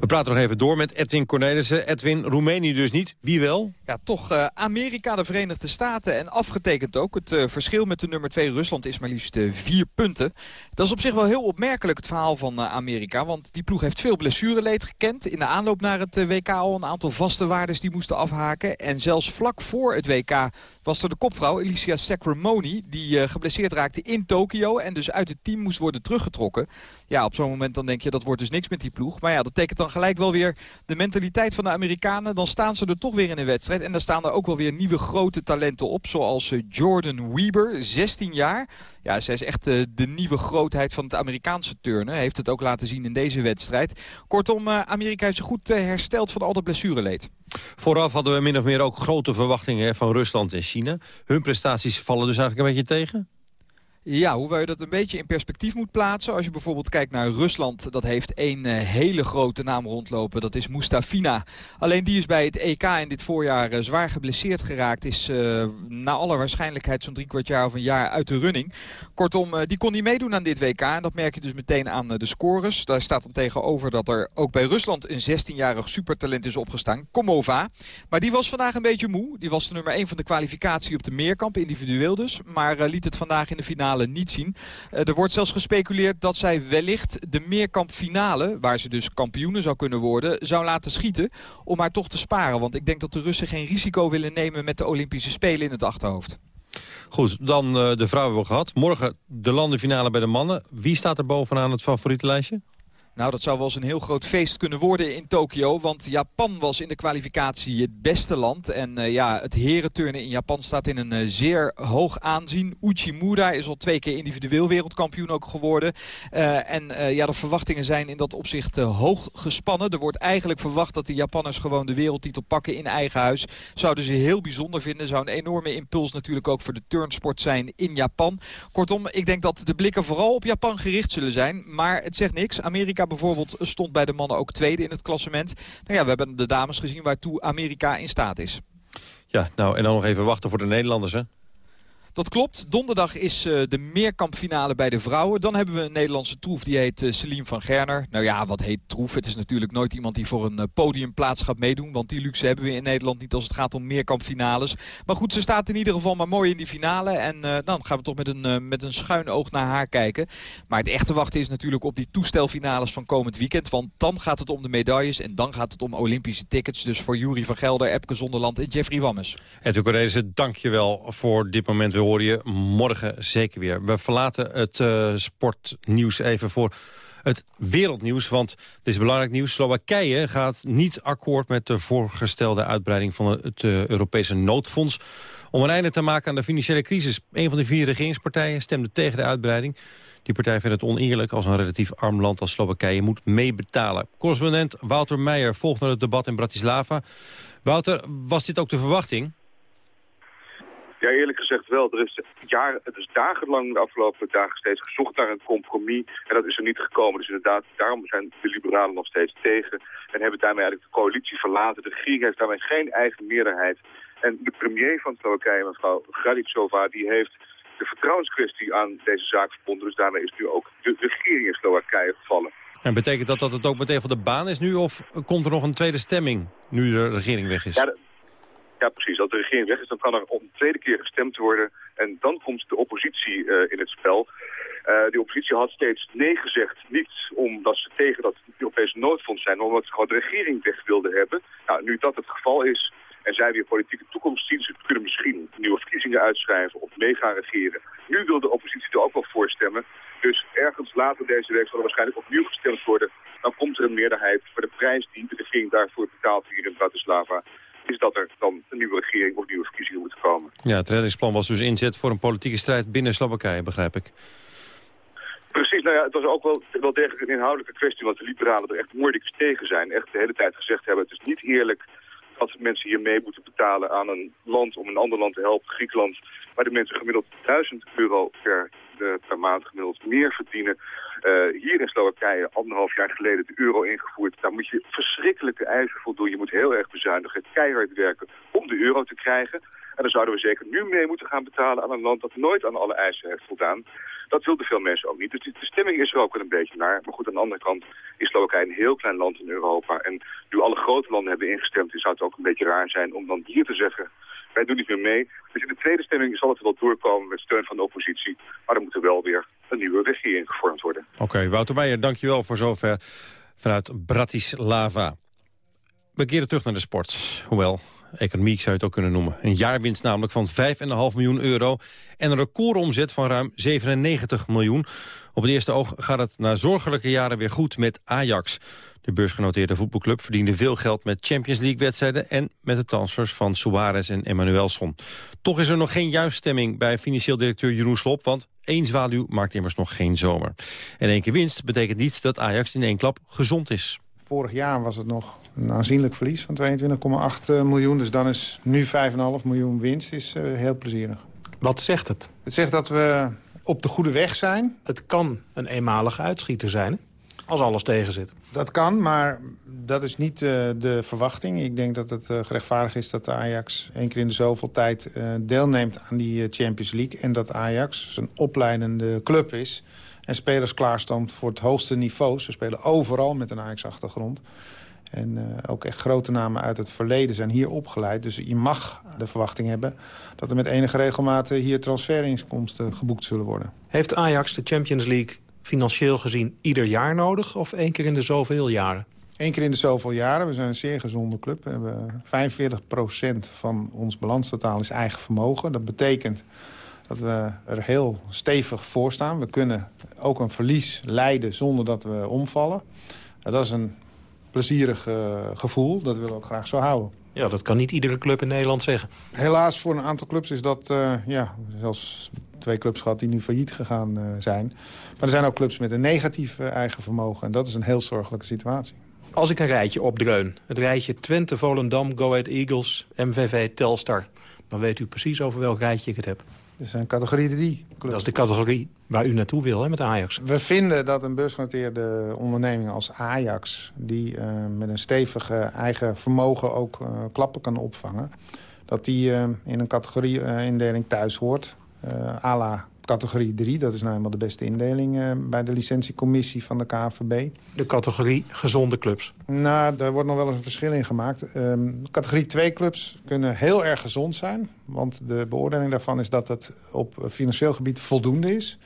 We praten nog even door met Edwin Cornelissen. Edwin, Roemenië dus niet. Wie wel? Ja, toch uh, Amerika, de Verenigde Staten en afgetekend ook. Het uh, verschil met de nummer 2 Rusland is maar liefst uh, vier punten. Dat is op zich wel heel opmerkelijk het verhaal van Amerika. Want die ploeg heeft veel blessureleed gekend. In de aanloop naar het WK al een aantal vaste waardes die moesten afhaken. En zelfs vlak voor het WK was er de kopvrouw Alicia Sacramoni... die geblesseerd raakte in Tokio en dus uit het team moest worden teruggetrokken. Ja, op zo'n moment dan denk je dat wordt dus niks met die ploeg. Maar ja, dat tekent dan gelijk wel weer de mentaliteit van de Amerikanen. Dan staan ze er toch weer in een wedstrijd. En daar staan er ook wel weer nieuwe grote talenten op. Zoals eh, Jordan Weber, 16 jaar. Ja, zij is echt de, eh, de nieuwe grootheid van het Amerikaanse turnen. Heeft het ook laten zien in deze wedstrijd. Kortom, eh, Amerika is goed hersteld van al dat blessureleed. Vooraf hadden we min of meer ook grote verwachtingen van Rusland en China. Hun prestaties vallen dus eigenlijk een beetje tegen? Ja, hoewel je dat een beetje in perspectief moet plaatsen. Als je bijvoorbeeld kijkt naar Rusland, dat heeft één uh, hele grote naam rondlopen. Dat is Mustafina. Alleen die is bij het EK in dit voorjaar uh, zwaar geblesseerd geraakt. Is uh, na alle waarschijnlijkheid zo'n drie kwart jaar of een jaar uit de running. Kortom, die kon niet meedoen aan dit WK. En dat merk je dus meteen aan de scores. Daar staat dan tegenover dat er ook bij Rusland een 16-jarig supertalent is opgestaan. Komova. Maar die was vandaag een beetje moe. Die was de nummer 1 van de kwalificatie op de meerkamp, individueel dus. Maar liet het vandaag in de finale niet zien. Uh, er wordt zelfs gespeculeerd dat zij wellicht de meerkampfinale... waar ze dus kampioenen zou kunnen worden, zou laten schieten... om haar toch te sparen. Want ik denk dat de Russen geen risico willen nemen... met de Olympische Spelen in het achterhoofd. Goed, dan uh, de vrouwen hebben we gehad. Morgen de landenfinale bij de mannen. Wie staat er bovenaan het favorietenlijstje? Nou, dat zou wel eens een heel groot feest kunnen worden in Tokio. Want Japan was in de kwalificatie het beste land. En uh, ja, het herenturnen in Japan staat in een uh, zeer hoog aanzien. Uchimura is al twee keer individueel wereldkampioen ook geworden. Uh, en ja, de verwachtingen zijn in dat opzicht hoog gespannen. Er wordt eigenlijk verwacht dat de Japanners gewoon de wereldtitel pakken in eigen huis. Zouden ze heel bijzonder vinden. Zou een enorme impuls natuurlijk ook voor de turnsport zijn in Japan. Kortom, ik denk dat de blikken vooral op Japan gericht zullen zijn. Maar het zegt niks. Amerika bijvoorbeeld stond bij de mannen ook tweede in het klassement. Nou ja, we hebben de dames gezien waartoe Amerika in staat is. Ja, nou en dan nog even wachten voor de Nederlanders hè? Dat klopt. Donderdag is uh, de meerkampfinale bij de vrouwen. Dan hebben we een Nederlandse troef, die heet uh, Celine van Gerner. Nou ja, wat heet troef? Het is natuurlijk nooit iemand die voor een uh, podiumplaats gaat meedoen. Want die luxe hebben we in Nederland niet als het gaat om meerkampfinales. Maar goed, ze staat in ieder geval maar mooi in die finale. En dan gaan we toch met een, met een schuin oog naar haar kijken. Maar het echte wachten is natuurlijk op die toestelfinales van komend weekend. Want dan gaat het om de medailles en dan gaat het om Olympische tickets. Dus voor Jury van Gelder, Epke Zonderland en Jeffrey Wammes. En Correze, dank je wel voor dit moment. Horen je morgen zeker weer. We verlaten het uh, sportnieuws even voor het wereldnieuws. Want het is belangrijk nieuws. Slowakije gaat niet akkoord met de voorgestelde uitbreiding van het uh, Europese noodfonds. Om een einde te maken aan de financiële crisis. Een van de vier regeringspartijen stemde tegen de uitbreiding. Die partij vindt het oneerlijk als een relatief arm land als Slowakije moet meebetalen. Correspondent Wouter Meijer volgt naar het debat in Bratislava. Wouter, was dit ook de verwachting? Ja, eerlijk gezegd wel. Er is, het is dagenlang de afgelopen dagen steeds gezocht naar een compromis. En dat is er niet gekomen. Dus inderdaad, daarom zijn de liberalen nog steeds tegen. En hebben daarmee eigenlijk de coalitie verlaten. De regering heeft daarmee geen eigen meerderheid. En de premier van Slowakije, mevrouw Gralitsova, die heeft de vertrouwenskwestie aan deze zaak verbonden. Dus daarmee is nu ook de regering in Slowakije gevallen. En betekent dat dat het ook meteen van de baan is nu? Of komt er nog een tweede stemming nu de regering weg is? Ja, ja, precies. Als de regering weg is, dan kan er op een tweede keer gestemd worden. En dan komt de oppositie uh, in het spel. Uh, die oppositie had steeds nee gezegd. Niet omdat ze tegen dat Europese noodfonds zijn, maar omdat ze gewoon de regering weg wilden hebben. Nou, nu dat het geval is, en zij weer politieke toekomst zien. Ze kunnen misschien nieuwe verkiezingen uitschrijven of mee gaan regeren. Nu wil de oppositie er ook wel voorstemmen. Dus ergens later deze week zal er waarschijnlijk opnieuw gestemd worden. Dan komt er een meerderheid voor de prijs die de regering daarvoor betaalt hier in Bratislava is dat er dan een nieuwe regering of nieuwe verkiezingen moeten komen. Ja, het reddingsplan was dus inzet voor een politieke strijd binnen Slowakije, begrijp ik. Precies, nou ja, het was ook wel, wel degelijk een inhoudelijke kwestie, want de liberalen er echt moeilijk tegen zijn. Echt de hele tijd gezegd hebben, het is niet eerlijk dat mensen hier mee moeten betalen aan een land om een ander land te helpen, Griekenland, waar de mensen gemiddeld 1000 euro per, per maand gemiddeld meer verdienen. Uh, hier in Slowakije, anderhalf jaar geleden, de euro ingevoerd. Daar moet je verschrikkelijke eisen voldoen. Je moet heel erg bezuinigen, keihard werken om de euro te krijgen. En dan zouden we zeker nu mee moeten gaan betalen aan een land dat nooit aan alle eisen heeft voldaan. Dat wilden veel mensen ook niet. Dus de stemming is er ook wel een beetje naar. Maar goed, aan de andere kant is Slowakije een heel klein land in Europa. En nu alle grote landen hebben ingestemd, zou het ook een beetje raar zijn om dan hier te zeggen... wij doen niet meer mee. Dus in de tweede stemming zal het wel doorkomen met steun van de oppositie. Maar er moet er wel weer een nieuwe regering gevormd worden. Oké, Wouter Meijer, dankjewel voor zover vanuit Bratislava. We keren terug naar de sport. Hoewel, economie zou je het ook kunnen noemen. Een jaarwinst namelijk van 5,5 miljoen euro en een recordomzet van ruim 97 miljoen. Op het eerste oog gaat het na zorgelijke jaren weer goed met Ajax. De beursgenoteerde voetbalclub verdiende veel geld met Champions League-wedstrijden... en met de transfers van Suarez en Emmanuelson. Toch is er nog geen juiststemming bij financieel directeur Jeroen Slop... want één zwaluw maakt immers nog geen zomer. En één keer winst betekent niet dat Ajax in één klap gezond is. Vorig jaar was het nog een aanzienlijk verlies van 22,8 miljoen. Dus dan is nu 5,5 miljoen winst is uh, heel plezierig. Wat zegt het? Het zegt dat we op de goede weg zijn. Het kan een eenmalige uitschieter zijn, als alles tegen zit. Dat kan, maar dat is niet uh, de verwachting. Ik denk dat het uh, gerechtvaardig is dat de Ajax één keer in de zoveel tijd uh, deelneemt aan die Champions League. En dat Ajax een opleidende club is en spelers klaarstand voor het hoogste niveau. Ze spelen overal met een Ajax-achtergrond. En uh, ook echt grote namen uit het verleden zijn hier opgeleid. Dus je mag de verwachting hebben dat er met enige regelmaat hier transferinkomsten geboekt zullen worden. Heeft Ajax de Champions League financieel gezien ieder jaar nodig of één keer in de zoveel jaren? Eén keer in de zoveel jaren. We zijn een zeer gezonde club. We hebben 45% van ons balanstotaal is eigen vermogen. Dat betekent dat we er heel stevig voor staan. We kunnen ook een verlies leiden zonder dat we omvallen. Dat is een plezierig uh, gevoel. Dat willen we ook graag zo houden. Ja, dat kan niet iedere club in Nederland zeggen. Helaas voor een aantal clubs is dat... Uh, ja, zelfs twee clubs gehad die nu failliet gegaan uh, zijn. Maar er zijn ook clubs met een negatief eigen vermogen. En dat is een heel zorgelijke situatie. Als ik een rijtje opdreun. Het rijtje Twente, Volendam, Go Ahead Eagles, MVV, Telstar. Dan weet u precies over welk rijtje ik het heb. Dat is een categorie 3. Dat is de categorie waar u naartoe wil hè, met Ajax. We vinden dat een beursgenoteerde onderneming als Ajax... die uh, met een stevige eigen vermogen ook uh, klappen kan opvangen... dat die uh, in een categorie-indeling thuis hoort. uh, à la categorie 3. Dat is nou helemaal de beste indeling uh, bij de licentiecommissie van de KVB. De categorie gezonde clubs? Nou, daar wordt nog wel eens een verschil in gemaakt. Um, categorie 2 clubs kunnen heel erg gezond zijn. Want de beoordeling daarvan is dat het op financieel gebied voldoende is.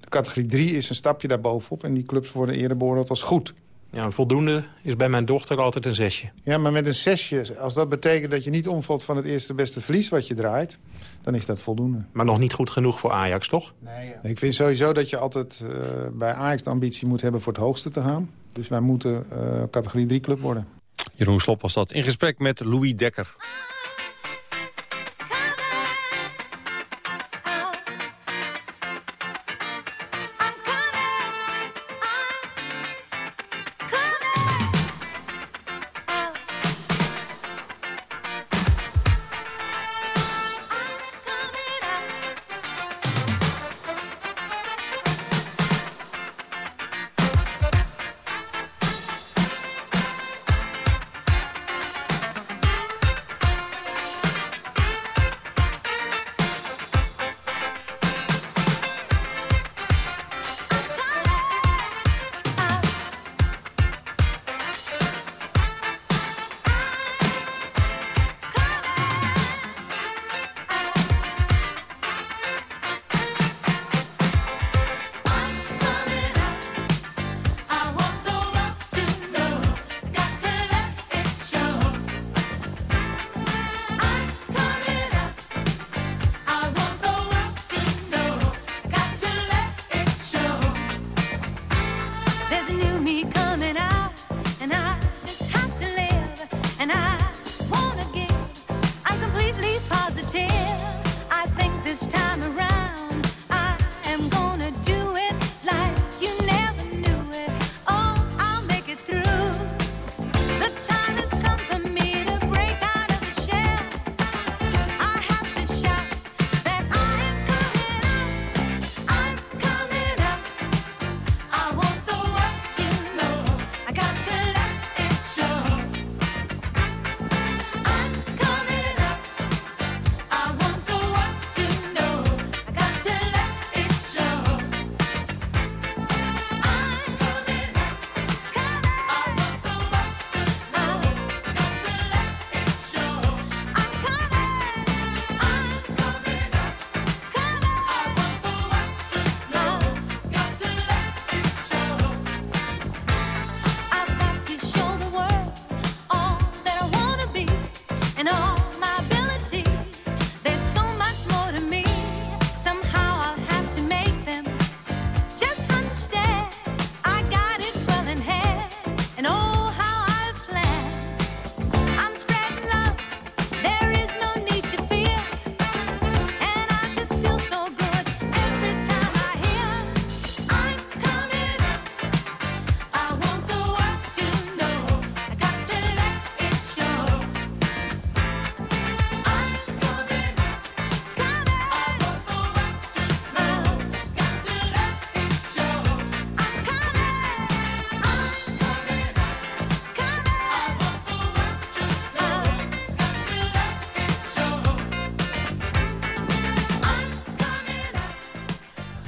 De categorie 3 is een stapje daarbovenop. En die clubs worden eerder beoordeeld als goed. Ja, een voldoende is bij mijn dochter altijd een zesje. Ja, maar met een zesje, als dat betekent dat je niet omvalt van het eerste beste verlies wat je draait, dan is dat voldoende. Maar nog niet goed genoeg voor Ajax, toch? Nee, ja. Ik vind sowieso dat je altijd uh, bij Ajax de ambitie moet hebben voor het hoogste te gaan. Dus wij moeten uh, categorie 3 club worden. Jeroen Slop was dat in gesprek met Louis Dekker.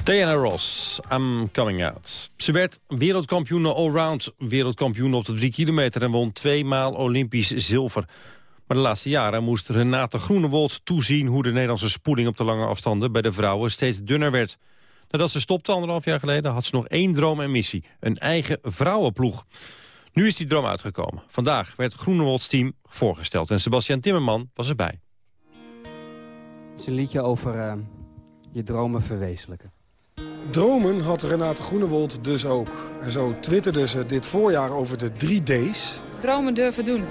Diana Ross, I'm coming out. Ze werd wereldkampioen allround, wereldkampioen op de drie kilometer... en won tweemaal Olympisch zilver. Maar de laatste jaren moest Renate Groenewold toezien... hoe de Nederlandse spoeding op de lange afstanden bij de vrouwen steeds dunner werd. Nadat ze stopte anderhalf jaar geleden had ze nog één droom en missie. Een eigen vrouwenploeg. Nu is die droom uitgekomen. Vandaag werd Groenewolds team voorgesteld en Sebastian Timmerman was erbij. Het is een liedje over uh, je dromen verwezenlijken. Dromen had Renate Groenewold dus ook. En zo twitterde ze dit voorjaar over de 3D's. Dromen durven doen.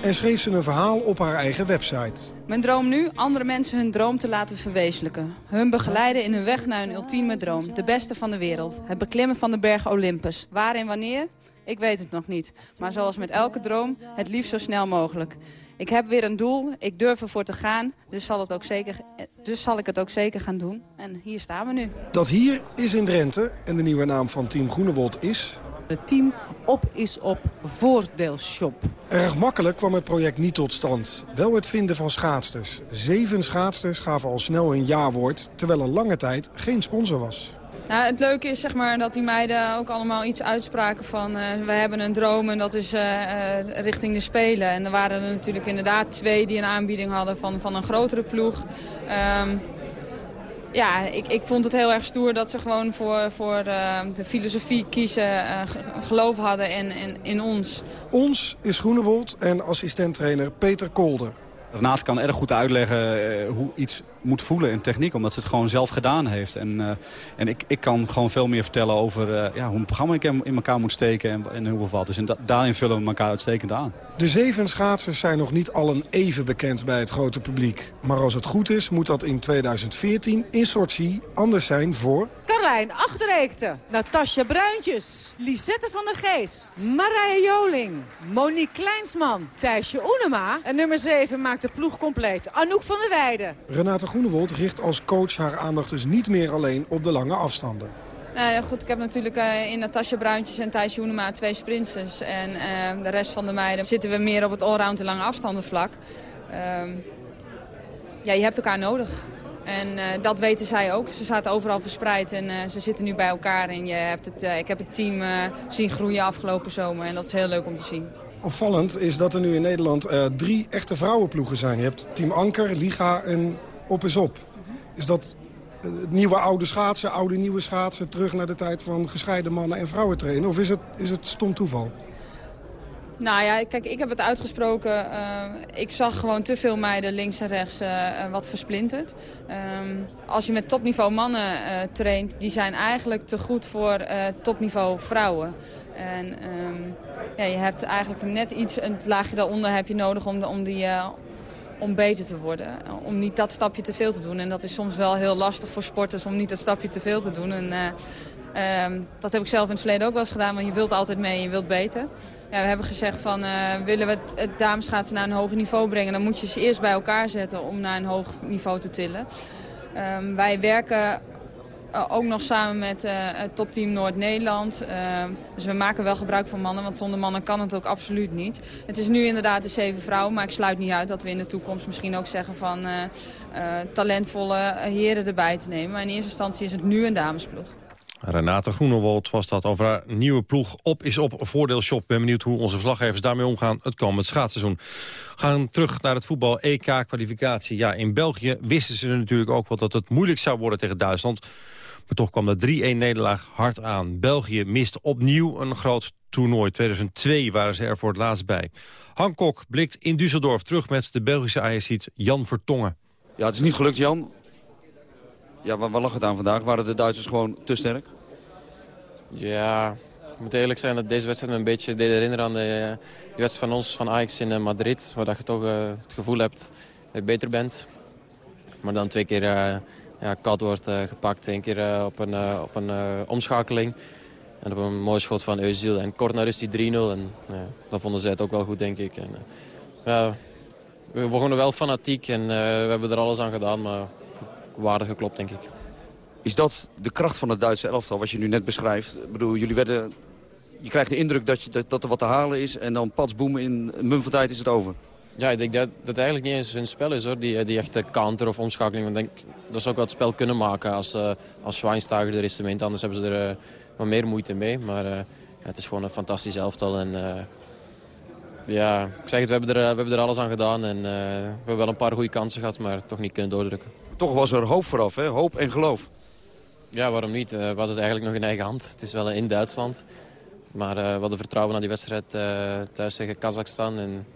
En schreef ze een verhaal op haar eigen website. Mijn droom nu, andere mensen hun droom te laten verwezenlijken. Hun begeleiden in hun weg naar hun ultieme droom. De beste van de wereld. Het beklimmen van de berg Olympus. Waar en wanneer? Ik weet het nog niet. Maar zoals met elke droom, het liefst zo snel mogelijk. Ik heb weer een doel, ik durf ervoor te gaan, dus zal, het ook zeker, dus zal ik het ook zeker gaan doen. En hier staan we nu. Dat hier is in Drenthe en de nieuwe naam van Team Groenewold is... Het team op is op voordeelshop. Erg makkelijk kwam het project niet tot stand. Wel het vinden van schaatsters. Zeven schaatsters gaven al snel een ja-woord... terwijl er lange tijd geen sponsor was. Nou, het leuke is zeg maar, dat die meiden ook allemaal iets uitspraken van... Uh, we hebben een droom en dat is uh, uh, richting de Spelen. En er waren er natuurlijk inderdaad twee die een aanbieding hadden van, van een grotere ploeg. Um, ja, ik, ik vond het heel erg stoer dat ze gewoon voor, voor de filosofie kiezen, geloof hadden in, in, in ons. Ons is Groenewold en assistenttrainer Peter Kolder. Renate kan erg goed uitleggen hoe iets moet voelen in techniek. Omdat ze het gewoon zelf gedaan heeft. En, uh, en ik, ik kan gewoon veel meer vertellen over uh, ja, hoe een programma in elkaar moet steken. En, en hoe valt. Dus da daarin vullen we elkaar uitstekend aan. De zeven schaatsers zijn nog niet allen even bekend bij het grote publiek. Maar als het goed is, moet dat in 2014 in Sochi anders zijn voor... Carlijn Achterreekte, Natasja Bruintjes, Lisette van der Geest, Marije Joling, Monique Kleinsman, Thijsje Oenema. En nummer 7 maakt de ploeg compleet, Anouk van der Weijden. Renate Groenewold richt als coach haar aandacht dus niet meer alleen op de lange afstanden. Nou ja, goed, ik heb natuurlijk uh, in Natasja Bruintjes en Thijs Joenema twee sprinters. En uh, de rest van de meiden zitten we meer op het allround en lange afstanden vlak. Uh, ja, je hebt elkaar nodig. En uh, dat weten zij ook. Ze zaten overal verspreid en ze zitten nu bij elkaar. En je hebt het, ik heb het team zien groeien afgelopen zomer en dat is heel leuk om te zien. Opvallend is dat er nu in Nederland drie echte vrouwenploegen zijn. Je hebt Team Anker, Liga en Op is Op. Is dat nieuwe oude schaatsen, oude nieuwe schaatsen... terug naar de tijd van gescheiden mannen en vrouwen trainen? Of is het, is het stom toeval? Nou ja, kijk, ik heb het uitgesproken. Uh, ik zag gewoon te veel meiden links en rechts uh, wat versplinterd. Um, als je met topniveau mannen uh, traint, die zijn eigenlijk te goed voor topniveau vrouwen. En um, ja, je hebt eigenlijk net iets, een laagje daaronder heb je nodig om, de, om die om beter te worden. Om niet dat stapje te veel te doen. En dat is soms wel heel lastig voor sporters om niet dat stapje te veel te doen. En, um, dat heb ik zelf in het verleden ook wel eens gedaan, want je wilt altijd mee en je wilt beter. Ja, we hebben gezegd van, uh, willen we het, het naar een hoger niveau brengen... dan moet je ze eerst bij elkaar zetten om naar een hoog niveau te tillen. Um, wij werken uh, ook nog samen met uh, het topteam Noord-Nederland. Uh, dus we maken wel gebruik van mannen, want zonder mannen kan het ook absoluut niet. Het is nu inderdaad de zeven vrouwen, maar ik sluit niet uit dat we in de toekomst misschien ook zeggen van talentvolle heren erbij te nemen. Maar in eerste instantie is het nu een damesploeg. Renate Groenewold was dat over haar nieuwe ploeg op is op voordeelshop. Ben benieuwd hoe onze verslaggevers daarmee omgaan het komend schaatsseizoen. We gaan terug naar het voetbal EK-kwalificatie. Ja, in België wisten ze natuurlijk ook wel dat het moeilijk zou worden tegen Duitsland. Maar toch kwam de 3-1-nederlaag hard aan. België mist opnieuw een groot toernooi. 2002 waren ze er voor het laatst bij. Hancock blikt in Düsseldorf terug met de Belgische Ajaxiet Jan Vertongen. Ja, het is niet gelukt, Jan. Ja, waar, lag het aan vandaag? Waren de Duitsers gewoon te sterk? Ja, ik moet eerlijk zijn dat deze wedstrijd me een beetje deed herinneren aan de, de wedstrijd van ons, van Ajax in Madrid. Waar dat je toch uh, het gevoel hebt dat je beter bent. Maar dan twee keer uh, ja, koud wordt gepakt. Eén keer op een, op een omschakeling. En op een mooi schot van Eusiel. En kort na rust die 3-0. En dat vonden zij het ook wel goed, denk ik. En, we begonnen wel fanatiek en we hebben er alles aan gedaan. Maar waardig geklopt, denk ik. Is dat de kracht van het Duitse elftal, wat je nu net beschrijft? Ik bedoel, jullie werden... Je krijgt de indruk dat, je, dat, dat er wat te halen is... en dan pats boem, in een mum van tijd is het over. Ja, ik denk dat dat eigenlijk niet eens hun spel is, hoor. Die, die echte counter of omschakeling. Ik denk dat ze ook wat spel kunnen maken als, uh, als Schweinsteiger er is. Tenminste, anders hebben ze er uh, wat meer moeite mee. Maar uh, ja, het is gewoon een fantastisch elftal. En, ja, ik zeg het, we hebben, er, we hebben er alles aan gedaan. En we hebben wel een paar goede kansen gehad, maar toch niet kunnen doordrukken. Toch was er hoop vooraf, hè? Hoop en geloof. Ja, waarom niet? we hadden het eigenlijk nog in eigen hand. Het is wel in Duitsland. Maar we hadden vertrouwen naar die wedstrijd thuis tegen Kazachstan. En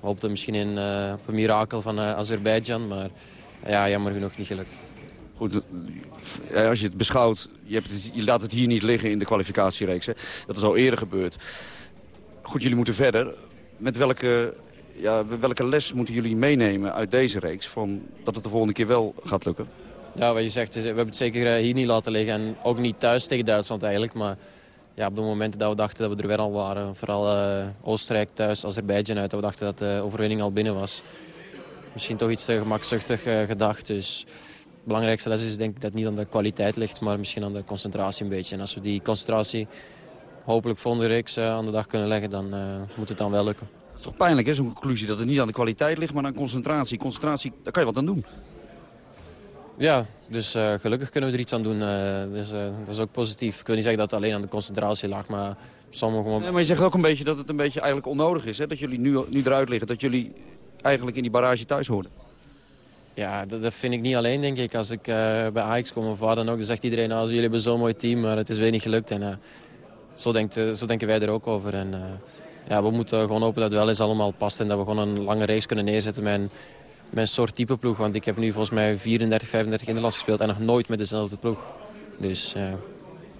we hoopten misschien in, op een mirakel van Azerbeidzjan, maar ja, jammer genoeg niet gelukt. Goed, eh, als je het beschouwt, je, hebt het, je laat het hier niet liggen in de kwalificatiereeks. Hè? Dat is al eerder gebeurd. Goed, jullie moeten verder. Met welke, ja, welke les moeten jullie meenemen uit deze reeks... Van dat het de volgende keer wel gaat lukken? Ja, wat je zegt, we hebben het zeker hier niet laten liggen. En ook niet thuis tegen Duitsland eigenlijk, maar ja, op de momenten dat we dachten dat we er weer al waren, vooral uh, Oostenrijk thuis, Azerbeidzjan uit, dat we dachten dat de overwinning al binnen was. Misschien toch iets te gemakzuchtig uh, gedacht. Dus de belangrijkste les is denk ik dat het niet aan de kwaliteit ligt, maar misschien aan de concentratie een beetje. En als we die concentratie hopelijk volgende reeks aan de dag kunnen leggen, dan moet het dan wel lukken. Het is toch pijnlijk, zo'n conclusie, dat het niet aan de kwaliteit ligt, maar aan concentratie. Concentratie, daar kan je wat aan doen. Ja, dus gelukkig kunnen we er iets aan doen. dus dat is ook positief. Ik wil niet zeggen dat het alleen aan de concentratie lag, maar sommige. Nee, maar je zegt ook een beetje dat het een beetje eigenlijk onnodig is, hè? Dat jullie nu, nu eruit liggen, dat jullie eigenlijk in die barrage thuis horen. Ja, dat, dat, vind ik niet alleen, denk ik. Als ik bij Ajax kom of waar dan ook, dan zegt iedereen... Nou, jullie hebben zo'n mooi team, maar het is weer niet gelukt. En, zo, uh, zo denken wij er ook over. En, ja, we moeten gewoon hopen dat het wel eens allemaal past... en dat we gewoon een lange race kunnen neerzetten met een, met een soort type ploeg. Want ik heb nu volgens mij 34, 35 in de last gespeeld... en nog nooit met dezelfde ploeg. Dus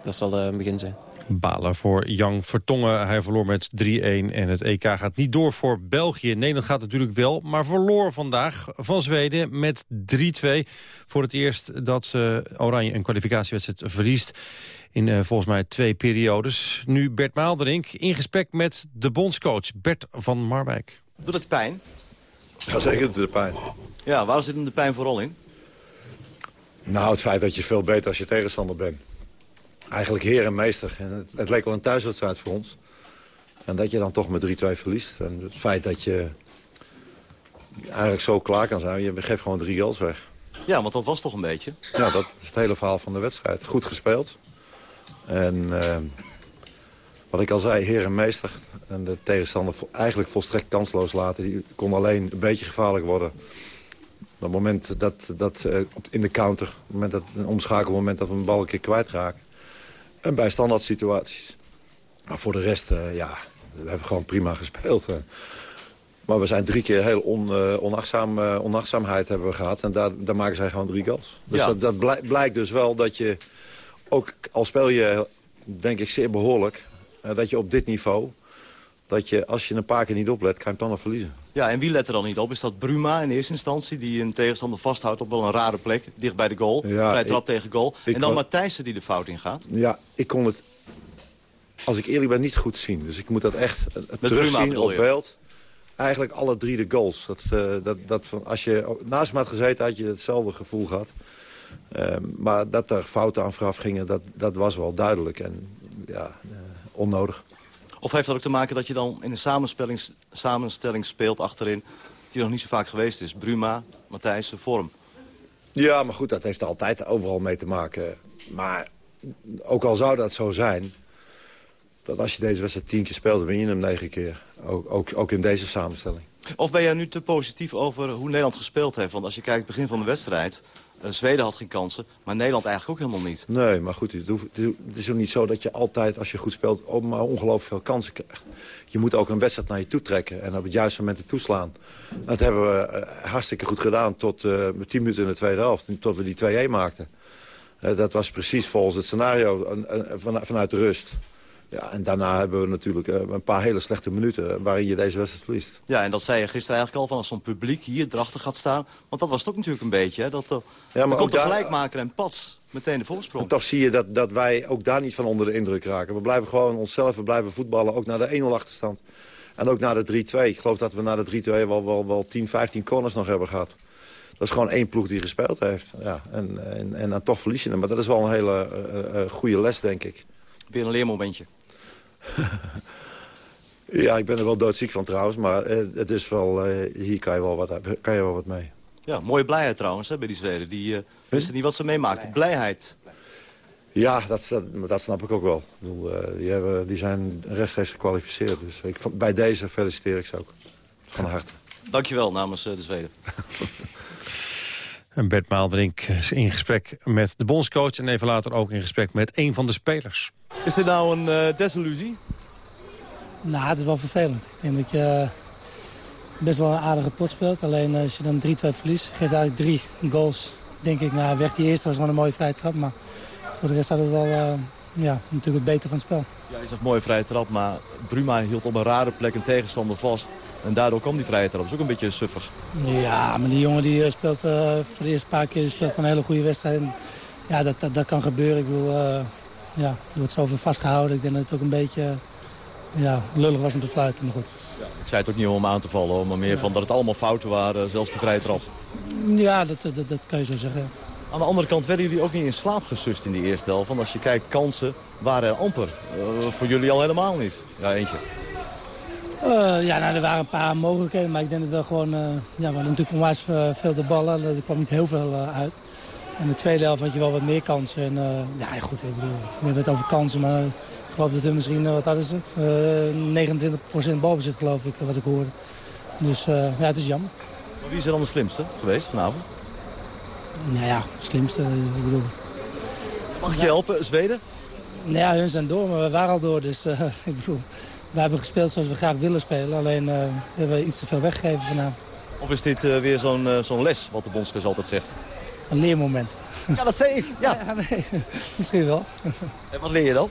dat zal een begin zijn. Balen voor Jan Vertongen. Hij verloor met 3-1 en het EK gaat niet door voor België. Nederland gaat natuurlijk wel, maar verloor vandaag van Zweden met 3-2. Voor het eerst dat uh, Oranje een kwalificatiewedstrijd verliest in uh, volgens mij twee periodes. Nu Bert Maalderink in gesprek met de bondscoach Bert van Marwijk. Doet het pijn? Ja, zeker doet het pijn. Ja, waar zit hem de pijn vooral in? Nou, het feit dat je veel beter als je tegenstander bent eigenlijk heer en meester. En het, het, leek wel een thuiswedstrijd voor ons. En dat je dan toch met 3-2 verliest. En het feit dat je eigenlijk zo klaar kan zijn. Je geeft gewoon drie goals weg. Ja, want dat was toch een beetje? Ja, dat is het hele verhaal van de wedstrijd. Goed gespeeld. En uh, wat ik al zei, heer en meester. En de tegenstander eigenlijk volstrekt kansloos laten. Die kon alleen een beetje gevaarlijk worden. Op het moment dat, dat uh, in de counter, op het moment dat, een omschakelmoment dat we een bal een keer kwijtraken. En bij standaard situaties. Maar voor de rest, uh, ja, we hebben gewoon prima gespeeld. Maar we zijn drie keer heel on, uh, onachtzaam, uh, onachtzaamheid hebben we gehad. En daar, daar maken zij gewoon drie goals. Dus dat, dat blijkt dus wel dat je, ook al speel je denk ik zeer behoorlijk... dat je op dit niveau, dat je als je een paar keer niet oplet, kan je het dan nog verliezen. Ja, en wie let er dan niet op? Is dat Bruma in eerste instantie... die een tegenstander vasthoudt op wel een rare plek, dicht bij de goal. Ja, vrij trap tegen goal. En dan Matthijssen die de fout ingaat. Ja, ik kon het, als ik eerlijk ben, niet goed zien. Dus ik moet dat echt Met terugzien op beeld. Eigenlijk alle drie de goals. Dat, uh, dat, dat van, als je naast me had gezeten, had je hetzelfde gevoel gehad. Uh, maar dat er fouten aan vooraf gingen, dat, dat was wel duidelijk. En ja, uh, onnodig. Of heeft dat ook te maken dat je dan in een samenstelling, samenstelling speelt achterin... die nog niet zo vaak geweest is? Bruma, Matthijs, Vorm. Ja, maar goed, dat heeft altijd overal mee te maken. Maar ook al zou dat zo zijn... dat als je deze wedstrijd tien keer speelt, win je hem negen keer. Ook, ook, ook in deze samenstelling. Of ben jij nu te positief over hoe Nederland gespeeld heeft? Want als je kijkt het begin van de wedstrijd... Uh, Zweden had geen kansen, maar Nederland eigenlijk ook helemaal niet. Nee, maar goed, het, is ook niet zo dat je altijd, als je goed speelt, maar ongelooflijk veel kansen krijgt. Je moet ook een wedstrijd naar je toe trekken en op het juiste moment toeslaan. Dat hebben we uh, hartstikke goed gedaan tot uh, 10 minuten in de tweede helft, tot we die 2-1 maakten. Dat was precies volgens het scenario van, vanuit de rust. Ja, en daarna hebben we natuurlijk uh, een paar hele slechte minuten waarin je deze wedstrijd verliest. Ja, en dat zei je gisteren eigenlijk al, van als zo'n publiek hier erachter gaat staan. Want dat was het ook natuurlijk een beetje, hè? Dat, uh, ja, maar komt de gelijkmaker en pats meteen de voorsprong. En toch zie je dat, dat wij ook daar niet van onder de indruk raken. We blijven gewoon onszelf, we blijven voetballen, ook naar de 1-0 achterstand. En ook naar de 3-2. Ik geloof dat we naar de 3-2 wel, wel, wel 10, 15 corners nog hebben gehad. Dat is gewoon één ploeg die gespeeld heeft. Ja, en, en, en dan toch verlies je hem. Maar dat is wel een hele uh, uh, goede les, denk ik. Weer een leermomentje. ja, ik ben er wel doodziek van trouwens, maar het is wel, hier kan je wel wat, kan je wel wat mee. Ja, mooie blijheid trouwens hè, bij die Zweden. Die uh, wisten niet wat ze meemaakten. Blijheid. Ja, dat, dat, dat, snap ik ook wel. Ik bedoel, uh, die, hebben, die zijn rechtstreeks gekwalificeerd. Dus ik, bij deze feliciteer ik ze ook. Van harte. Dankjewel namens uh, de Zweden. En Bert Maalderink is in gesprek met de bondscoach... en even later ook in gesprek met een van de spelers. Is dit nou een uh, desillusie? Nou, het is wel vervelend. Ik denk dat je best wel een aardige pot speelt. Alleen als je dan 3-2 verliest, geeft eigenlijk drie goals. Denk ik, nou, weg die eerste was gewoon een mooie vrije trap. Maar voor de rest hadden we wel uh, ja, natuurlijk het beter van het spel. Ja, je zegt mooie vrije trap, maar Bruma hield op een rare plek een tegenstander vast. En daardoor kwam die vrije trap. Dat is ook een beetje suffig. Ja, maar die jongen die speelt uh, voor de eerste paar keer speelt een hele goede wedstrijd. En, ja, dat, dat, dat, kan gebeuren. Ik wil, uh, ja, er wordt zoveel vastgehouden. Ik denk dat het ook een beetje ja, lullig was om te fluiten, maar goed. Ja, ik zei het ook niet om aan te vallen, maar meer ja. van dat het allemaal fouten waren, zelfs de vrije trap. Ja, dat, dat, dat kan je zo zeggen. Aan de andere kant werden jullie ook niet in slaap gesust in die eerste helft. Want als je kijkt, kansen waren er amper. Uh, voor jullie al helemaal niet. Ja, eentje. Uh, ja, nou, er waren een paar mogelijkheden, maar ik denk dat we gewoon... Uh, ja, we hadden natuurlijk onwijs veel de ballen, er kwam niet heel veel uit. En in de tweede helft had je wel wat meer kansen. En, ja, goed, ik bedoel, we hebben het over kansen, maar ik geloof dat we misschien, wat hadden ze? 29% balbezit, geloof ik, wat ik hoorde. Dus ja, het is jammer. Maar wie is er dan de slimste geweest vanavond? Nou ja, slimste. Ik bedoel... Mag ik je helpen, Zweden? Nou ja, hun zijn door, maar we waren al door. Dus uh, ik bedoel, we hebben gespeeld zoals we graag willen spelen. Alleen uh, we hebben iets te veel weggegeven vanavond. Of is dit uh, weer zo'n zo'n les, wat de bondscoach altijd zegt? Een leermoment. Ja, dat zei ik. Ja. ja nee, misschien wel. En wat leer je dan?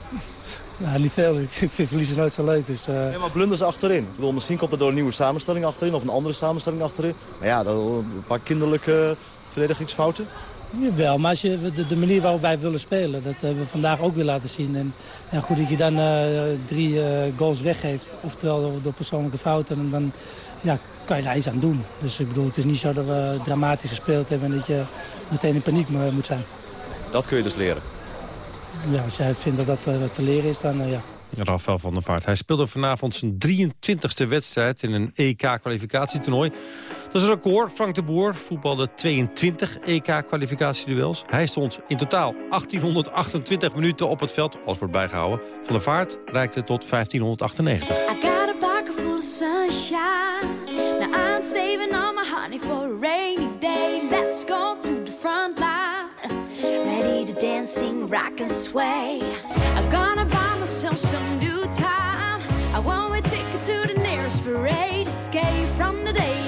Nou, niet veel. Ik vind verliezen nooit zo leuk. Dus, ja, maar blunders achterin. Ik bedoel, misschien komt er door een nieuwe samenstelling achterin of een andere samenstelling achterin. Maar ja, een paar kinderlijke verdedigingsfouten. Jawel, maar als je, de, de, manier waarop wij willen spelen, dat hebben we vandaag ook weer laten zien. En ja, goed dat je dan uh, drie uh, goals weggeeft, oftewel door, door, persoonlijke fouten, en dan ja, kan je daar iets aan doen. Dus ik bedoel, het is niet zo dat we dramatisch gespeeld hebben en dat je meteen in paniek moet zijn. Dat kun je dus leren? Ja, als jij vindt dat dat uh, te leren is, dan ja. Rafael van der Vaart. Hij speelde vanavond zijn 23e wedstrijd in een EK-kwalificatietoernooi. Dat is een record. Frank de Boer voetbalde 22 EK-kwalificatieduels. Hij stond in totaal 1828 minuten op het veld, als wordt bijgehouden. Van der Vaart reikte tot 1598. I got a full of sunshine. Now I'm saving all my honey for a rainy day. Let's go to the front line. Ready to dance, sing, rock and sway. I'm gonna buy myself some new time. I want ticket to the nearest parade. Escape from the daily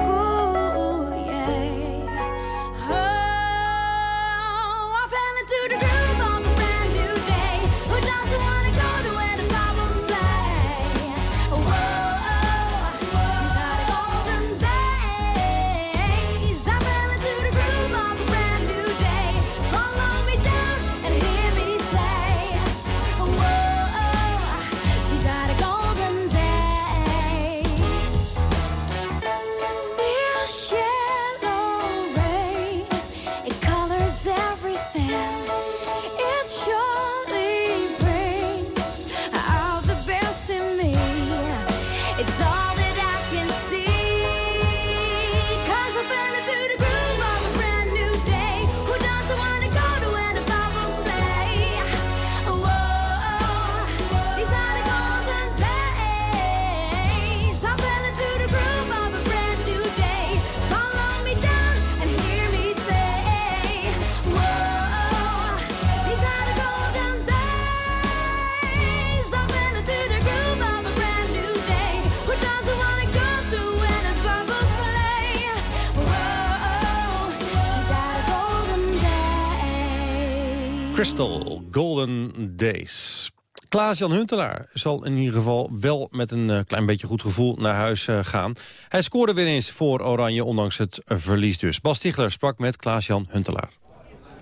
Crystal Golden Days. Klaas-Jan Huntelaar zal in ieder geval wel met een eh, klein beetje goed gevoel naar huis eh, gaan. Hij scoorde weer eens voor Oranje, ondanks het eh, verlies dus. Bas Stigler sprak met Klaas-Jan Huntelaar.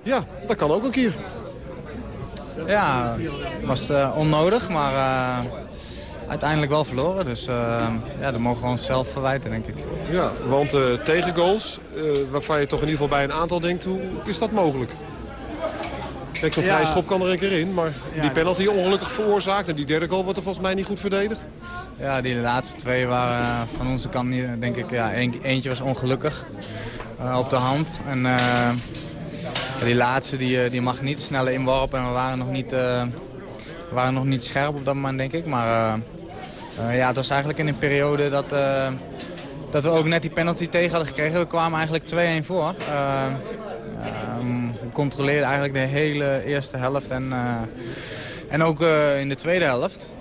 Ja, dat kan ook een keer. Ja, het was eh, onnodig, maar eh, uiteindelijk wel verloren. Dus eh, ja, dat mogen we onszelf verwijten, denk ik. Ja, want eh, tegengoals, eh, waarvan je toch in ieder geval bij een aantal denkt, hoe is dat mogelijk? Kijk, zo'n vrije schop kan er een keer in, maar die penalty ongelukkig veroorzaakt. En die derde goal wordt er volgens mij niet goed verdedigd. Ja, die laatste twee waren eh, van onze kant, niet, denk ik, ja, een- eentje was ongelukkig eh, op de hand. En eh, die laatste die, die mag niet, snelle inworp. En we waren nog niet, we waren nog niet scherp op dat moment, denk ik. Maar ja, het was eigenlijk in een periode dat, dat we ook net die penalty tegen hadden gekregen. We kwamen eigenlijk 2-1 voor. we controleerden eigenlijk de hele eerste helft en, en ook in de tweede helft.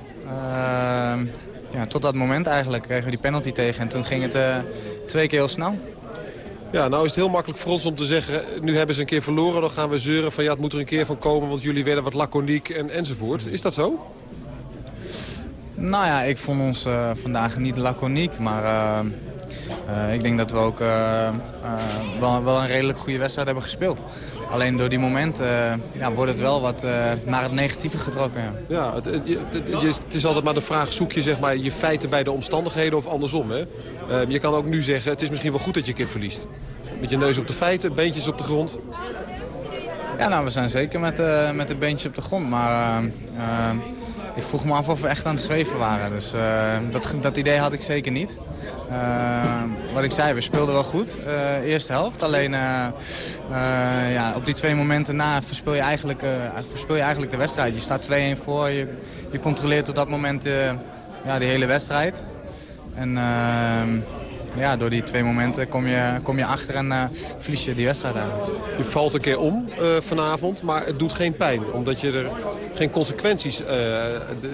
ja, tot dat moment eigenlijk kregen we die penalty tegen. En toen ging het twee keer heel snel. Ja, nou is het heel makkelijk voor ons om te zeggen... nu hebben ze een keer verloren, dan gaan we zeuren van... ja, het moet er een keer van komen, want jullie werden wat laconiek en, enzovoort. Is dat zo? Nou ja, ik vond ons uh, vandaag niet laconiek, maar... Uh, uh, ik denk dat we ook wel, wel, een redelijk goede wedstrijd hebben gespeeld. Alleen door die momenten ja, wordt het wel wat naar het negatieve getrokken. Ja, ja het, het, het, het, is altijd maar de vraag, zoek je zeg maar, je feiten bij de omstandigheden of andersom? Hè? je kan ook nu zeggen, het is misschien wel goed dat je een keer verliest. Met je neus op de feiten, beentjes op de grond. Ja, nou, we zijn zeker met, uh, met de beentjes op de grond. Maar ik vroeg me af of we echt aan het zweven waren. Dus dat, dat idee had ik zeker niet. Wat ik zei, we speelden wel goed. eerste helft. Alleen ja, op die twee momenten na verspil je eigenlijk, verspil je eigenlijk de wedstrijd. Je staat 2-1 voor. Je, je controleert tot dat moment ja, de hele wedstrijd. En ja, door die twee momenten kom je, kom je achter en uh, verlies je die wedstrijd eigenlijk. Je valt een keer om uh, vanavond, maar het doet geen pijn. Omdat je er geen consequenties uh,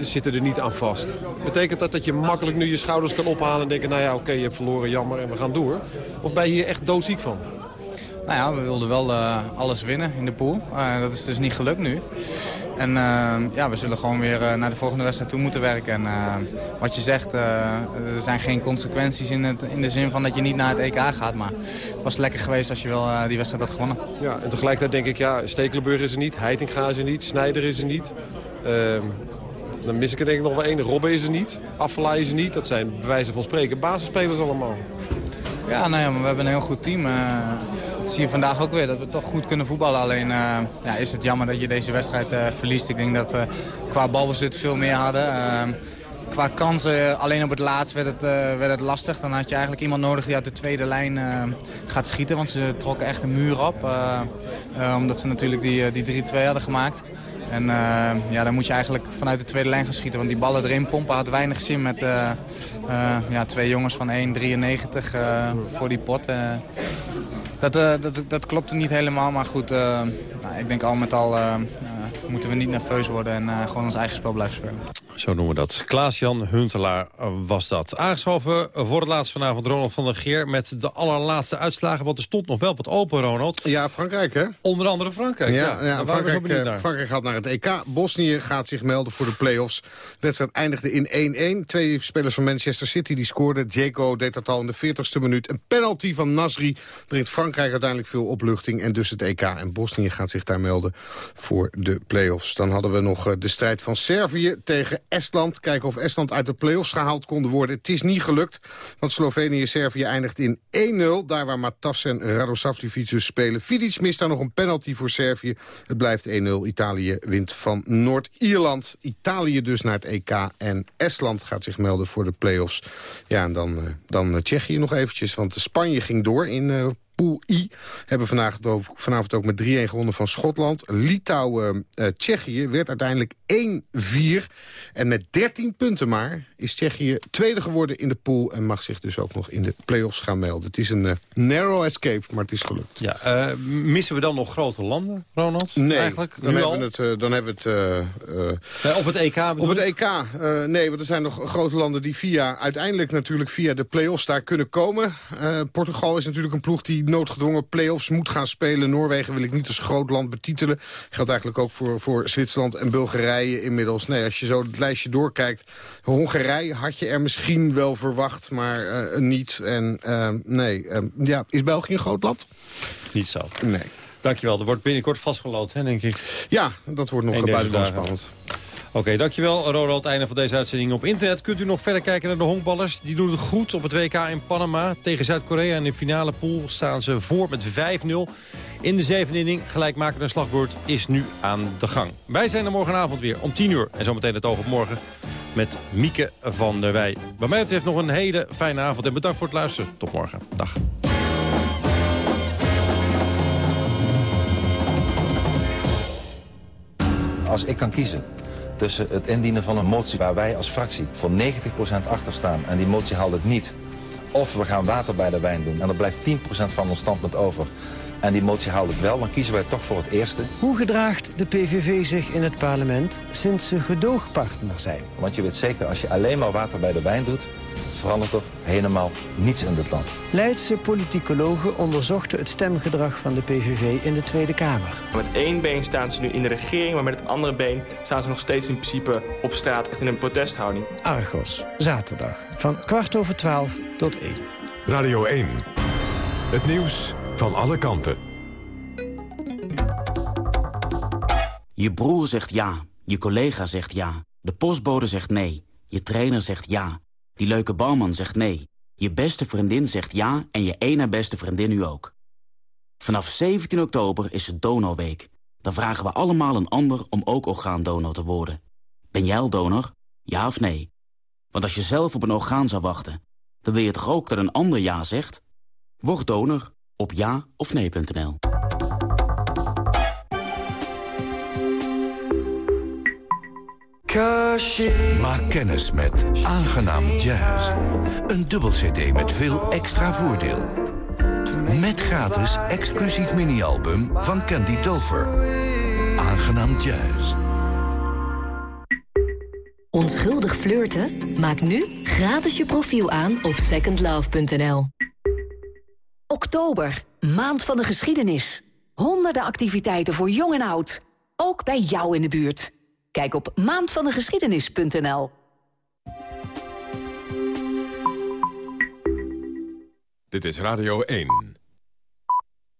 zitten er niet aan vast. Betekent dat dat je makkelijk nu je schouders kan ophalen en denken... nou ja, oké, je hebt verloren, jammer en we gaan door? Of ben je hier echt doodziek van? Nou ja, we wilden wel alles winnen in de pool. dat is dus niet gelukt nu. En uh, ja, we zullen gewoon weer uh, naar de volgende wedstrijd toe moeten werken. En uh, wat je zegt, er zijn geen consequenties in, het, in de zin van dat je niet naar het EK gaat. Maar het was lekker geweest als je wel die wedstrijd had gewonnen. Ja, en tegelijkertijd denk ik, ja, Stekelenburg is er niet, Heitinga is er niet, Snijder is er niet. Ehm, dan mis ik er denk ik nog wel één. Robben is er niet, Affelaar is er niet. Dat zijn bij wijze van spreken basisspelers allemaal. Ja, nou ja, maar we hebben een heel goed team. Uh, dat zie je vandaag ook weer, dat we toch goed kunnen voetballen. Alleen uh, ja, is het jammer dat je deze wedstrijd uh, verliest. Ik denk dat we qua balbezit veel meer hadden. qua kansen, alleen op het laatst werd het, werd het lastig. Dan had je eigenlijk iemand nodig die uit de tweede lijn gaat schieten. Want ze trokken echt een muur op. omdat ze natuurlijk die, die 3-2 hadden gemaakt. En ja, dan moet je eigenlijk vanuit de tweede lijn gaan schieten. Want die ballen erin pompen had weinig zin met ja, twee jongens van 1,93 voor die pot. Dat, dat, dat klopte niet helemaal, maar goed. Nou, ik denk al met al moeten we niet nerveus worden en gewoon ons eigen spel blijven spelen. Zo noemen we dat. Klaas-Jan Huntelaar was dat. Aangeschoven voor het laatst vanavond Ronald van der Geer... met de allerlaatste uitslagen, want er stond nog wel wat open, Ronald. Ja, Frankrijk, hè? Onder andere Frankrijk, ja. ja, ja Frankrijk, eh, Frankrijk gaat naar het EK. Bosnië gaat zich melden voor de play-offs. De wedstrijd eindigde in 1-1. Twee spelers van Manchester City die scoorden. Dzeko deed dat al in de 40ste minuut. Een penalty van Nasri brengt Frankrijk uiteindelijk veel opluchting... en dus het EK. En Bosnië gaat zich daar melden voor de play-offs. Dan hadden we nog eh, de strijd van Servië tegen Estland. Kijken of Estland uit de play-offs gehaald konden worden. Het is niet gelukt, want Slovenië-Servië eindigt in 1-0. Daar waar Matas en Radosavljevic dus spelen. Fidic mist daar nog een penalty voor Servië. Het blijft 1-0. Italië wint van Noord-Ierland. Italië dus naar het EK. En Estland gaat zich melden voor de play-offs. Ja, en dan, eh, dan Tsjechië nog eventjes. Want Spanje ging door in Pool I. Hebben vanavond ook, vanavond ook met 3-1 gewonnen van Schotland. Litouwen, uh, Tsjechië werd uiteindelijk 1-4. En met 13 punten maar is Tsjechië tweede geworden in de pool... en mag zich dus ook nog in de play-offs gaan melden. Het is een uh, narrow escape, maar het is gelukt. Ja, uh, missen we dan nog grote landen, Ronald? Nee, eigenlijk, dan, hebben we het, dan hebben we het... op het EK Op het EK, nee, want er zijn nog grote landen die via... uiteindelijk natuurlijk via de play-offs daar kunnen komen. Portugal is natuurlijk een ploeg die noodgedwongen play-offs moet gaan spelen. Noorwegen wil ik niet als groot land betitelen. Geldt eigenlijk ook voor, voor Zwitserland en Bulgarije inmiddels. Nee, als je zo het lijstje doorkijkt. Hongarije had je er misschien wel verwacht, maar uh, niet. En uh, nee, uh, ja, is België een groot land? Niet zo. Nee. Dankjewel. Er wordt binnenkort vastgeloot, hè, denk ik. Ja, dat wordt nog buitengewoon spannend. Oké, dankjewel Ronald. Einde van deze uitzending op internet. Kunt u nog verder kijken naar de honkballers. Die doen het goed op het WK in Panama. Tegen Zuid-Korea in de finale pool staan ze voor met 5-0. In de zevende inning gelijkmakende slagbeurt is nu aan de gang. Wij zijn er morgenavond weer om 10 uur. En zometeen het oog op morgen met Mieke van der Wij. Bij mij betreft nog een hele fijne avond. En bedankt voor het luisteren. Tot morgen. Dag. Als ik kan kiezen tussen het indienen van een motie... waar wij als fractie voor 90% achter staan en die motie haalt het niet... of we gaan water bij de wijn doen en er blijft 10% van ons standpunt over... en die motie haalt het wel, dan kiezen wij toch voor het eerste. Hoe gedraagt de PVV zich in het parlement sinds ze gedoogpartner zijn? Want je weet zeker, als je alleen maar water bij de wijn doet... verandert er helemaal niets in dit land. Leidse politicologen onderzochten het stemgedrag van de PVV in de Tweede Kamer. Met één been staan ze nu in de regering, maar met het andere been staan ze nog steeds in principe op straat, echt in een protesthouding. Argos, zaterdag, van kwart over twaalf tot één. Radio 1, het nieuws van alle kanten. Je broer zegt ja, je collega zegt ja, de postbode zegt nee, je trainer zegt ja, die leuke bouwman zegt nee. Je beste vriendin zegt ja en je ene beste vriendin nu ook. Vanaf 17 oktober is het Donorweek. Dan vragen we allemaal een ander om ook orgaandonor te worden. Ben jij al donor? Ja of nee? Want als je zelf op een orgaan zou wachten... dan wil je toch ook dat een ander ja zegt? Word donor op ja of nee.nl. Maak kennis met Aangenaam Jazz. Een dubbel cd met veel extra voordeel. Met gratis exclusief mini-album van Candy Dover. Aangenaam Jazz. Onschuldig flirten? Maak nu gratis je profiel aan op secondlove.nl. Oktober, maand van de geschiedenis. Honderden activiteiten voor jong en oud. Ook bij jou in de buurt. Kijk op maandvandegeschiedenis.nl. Dit is Radio 1.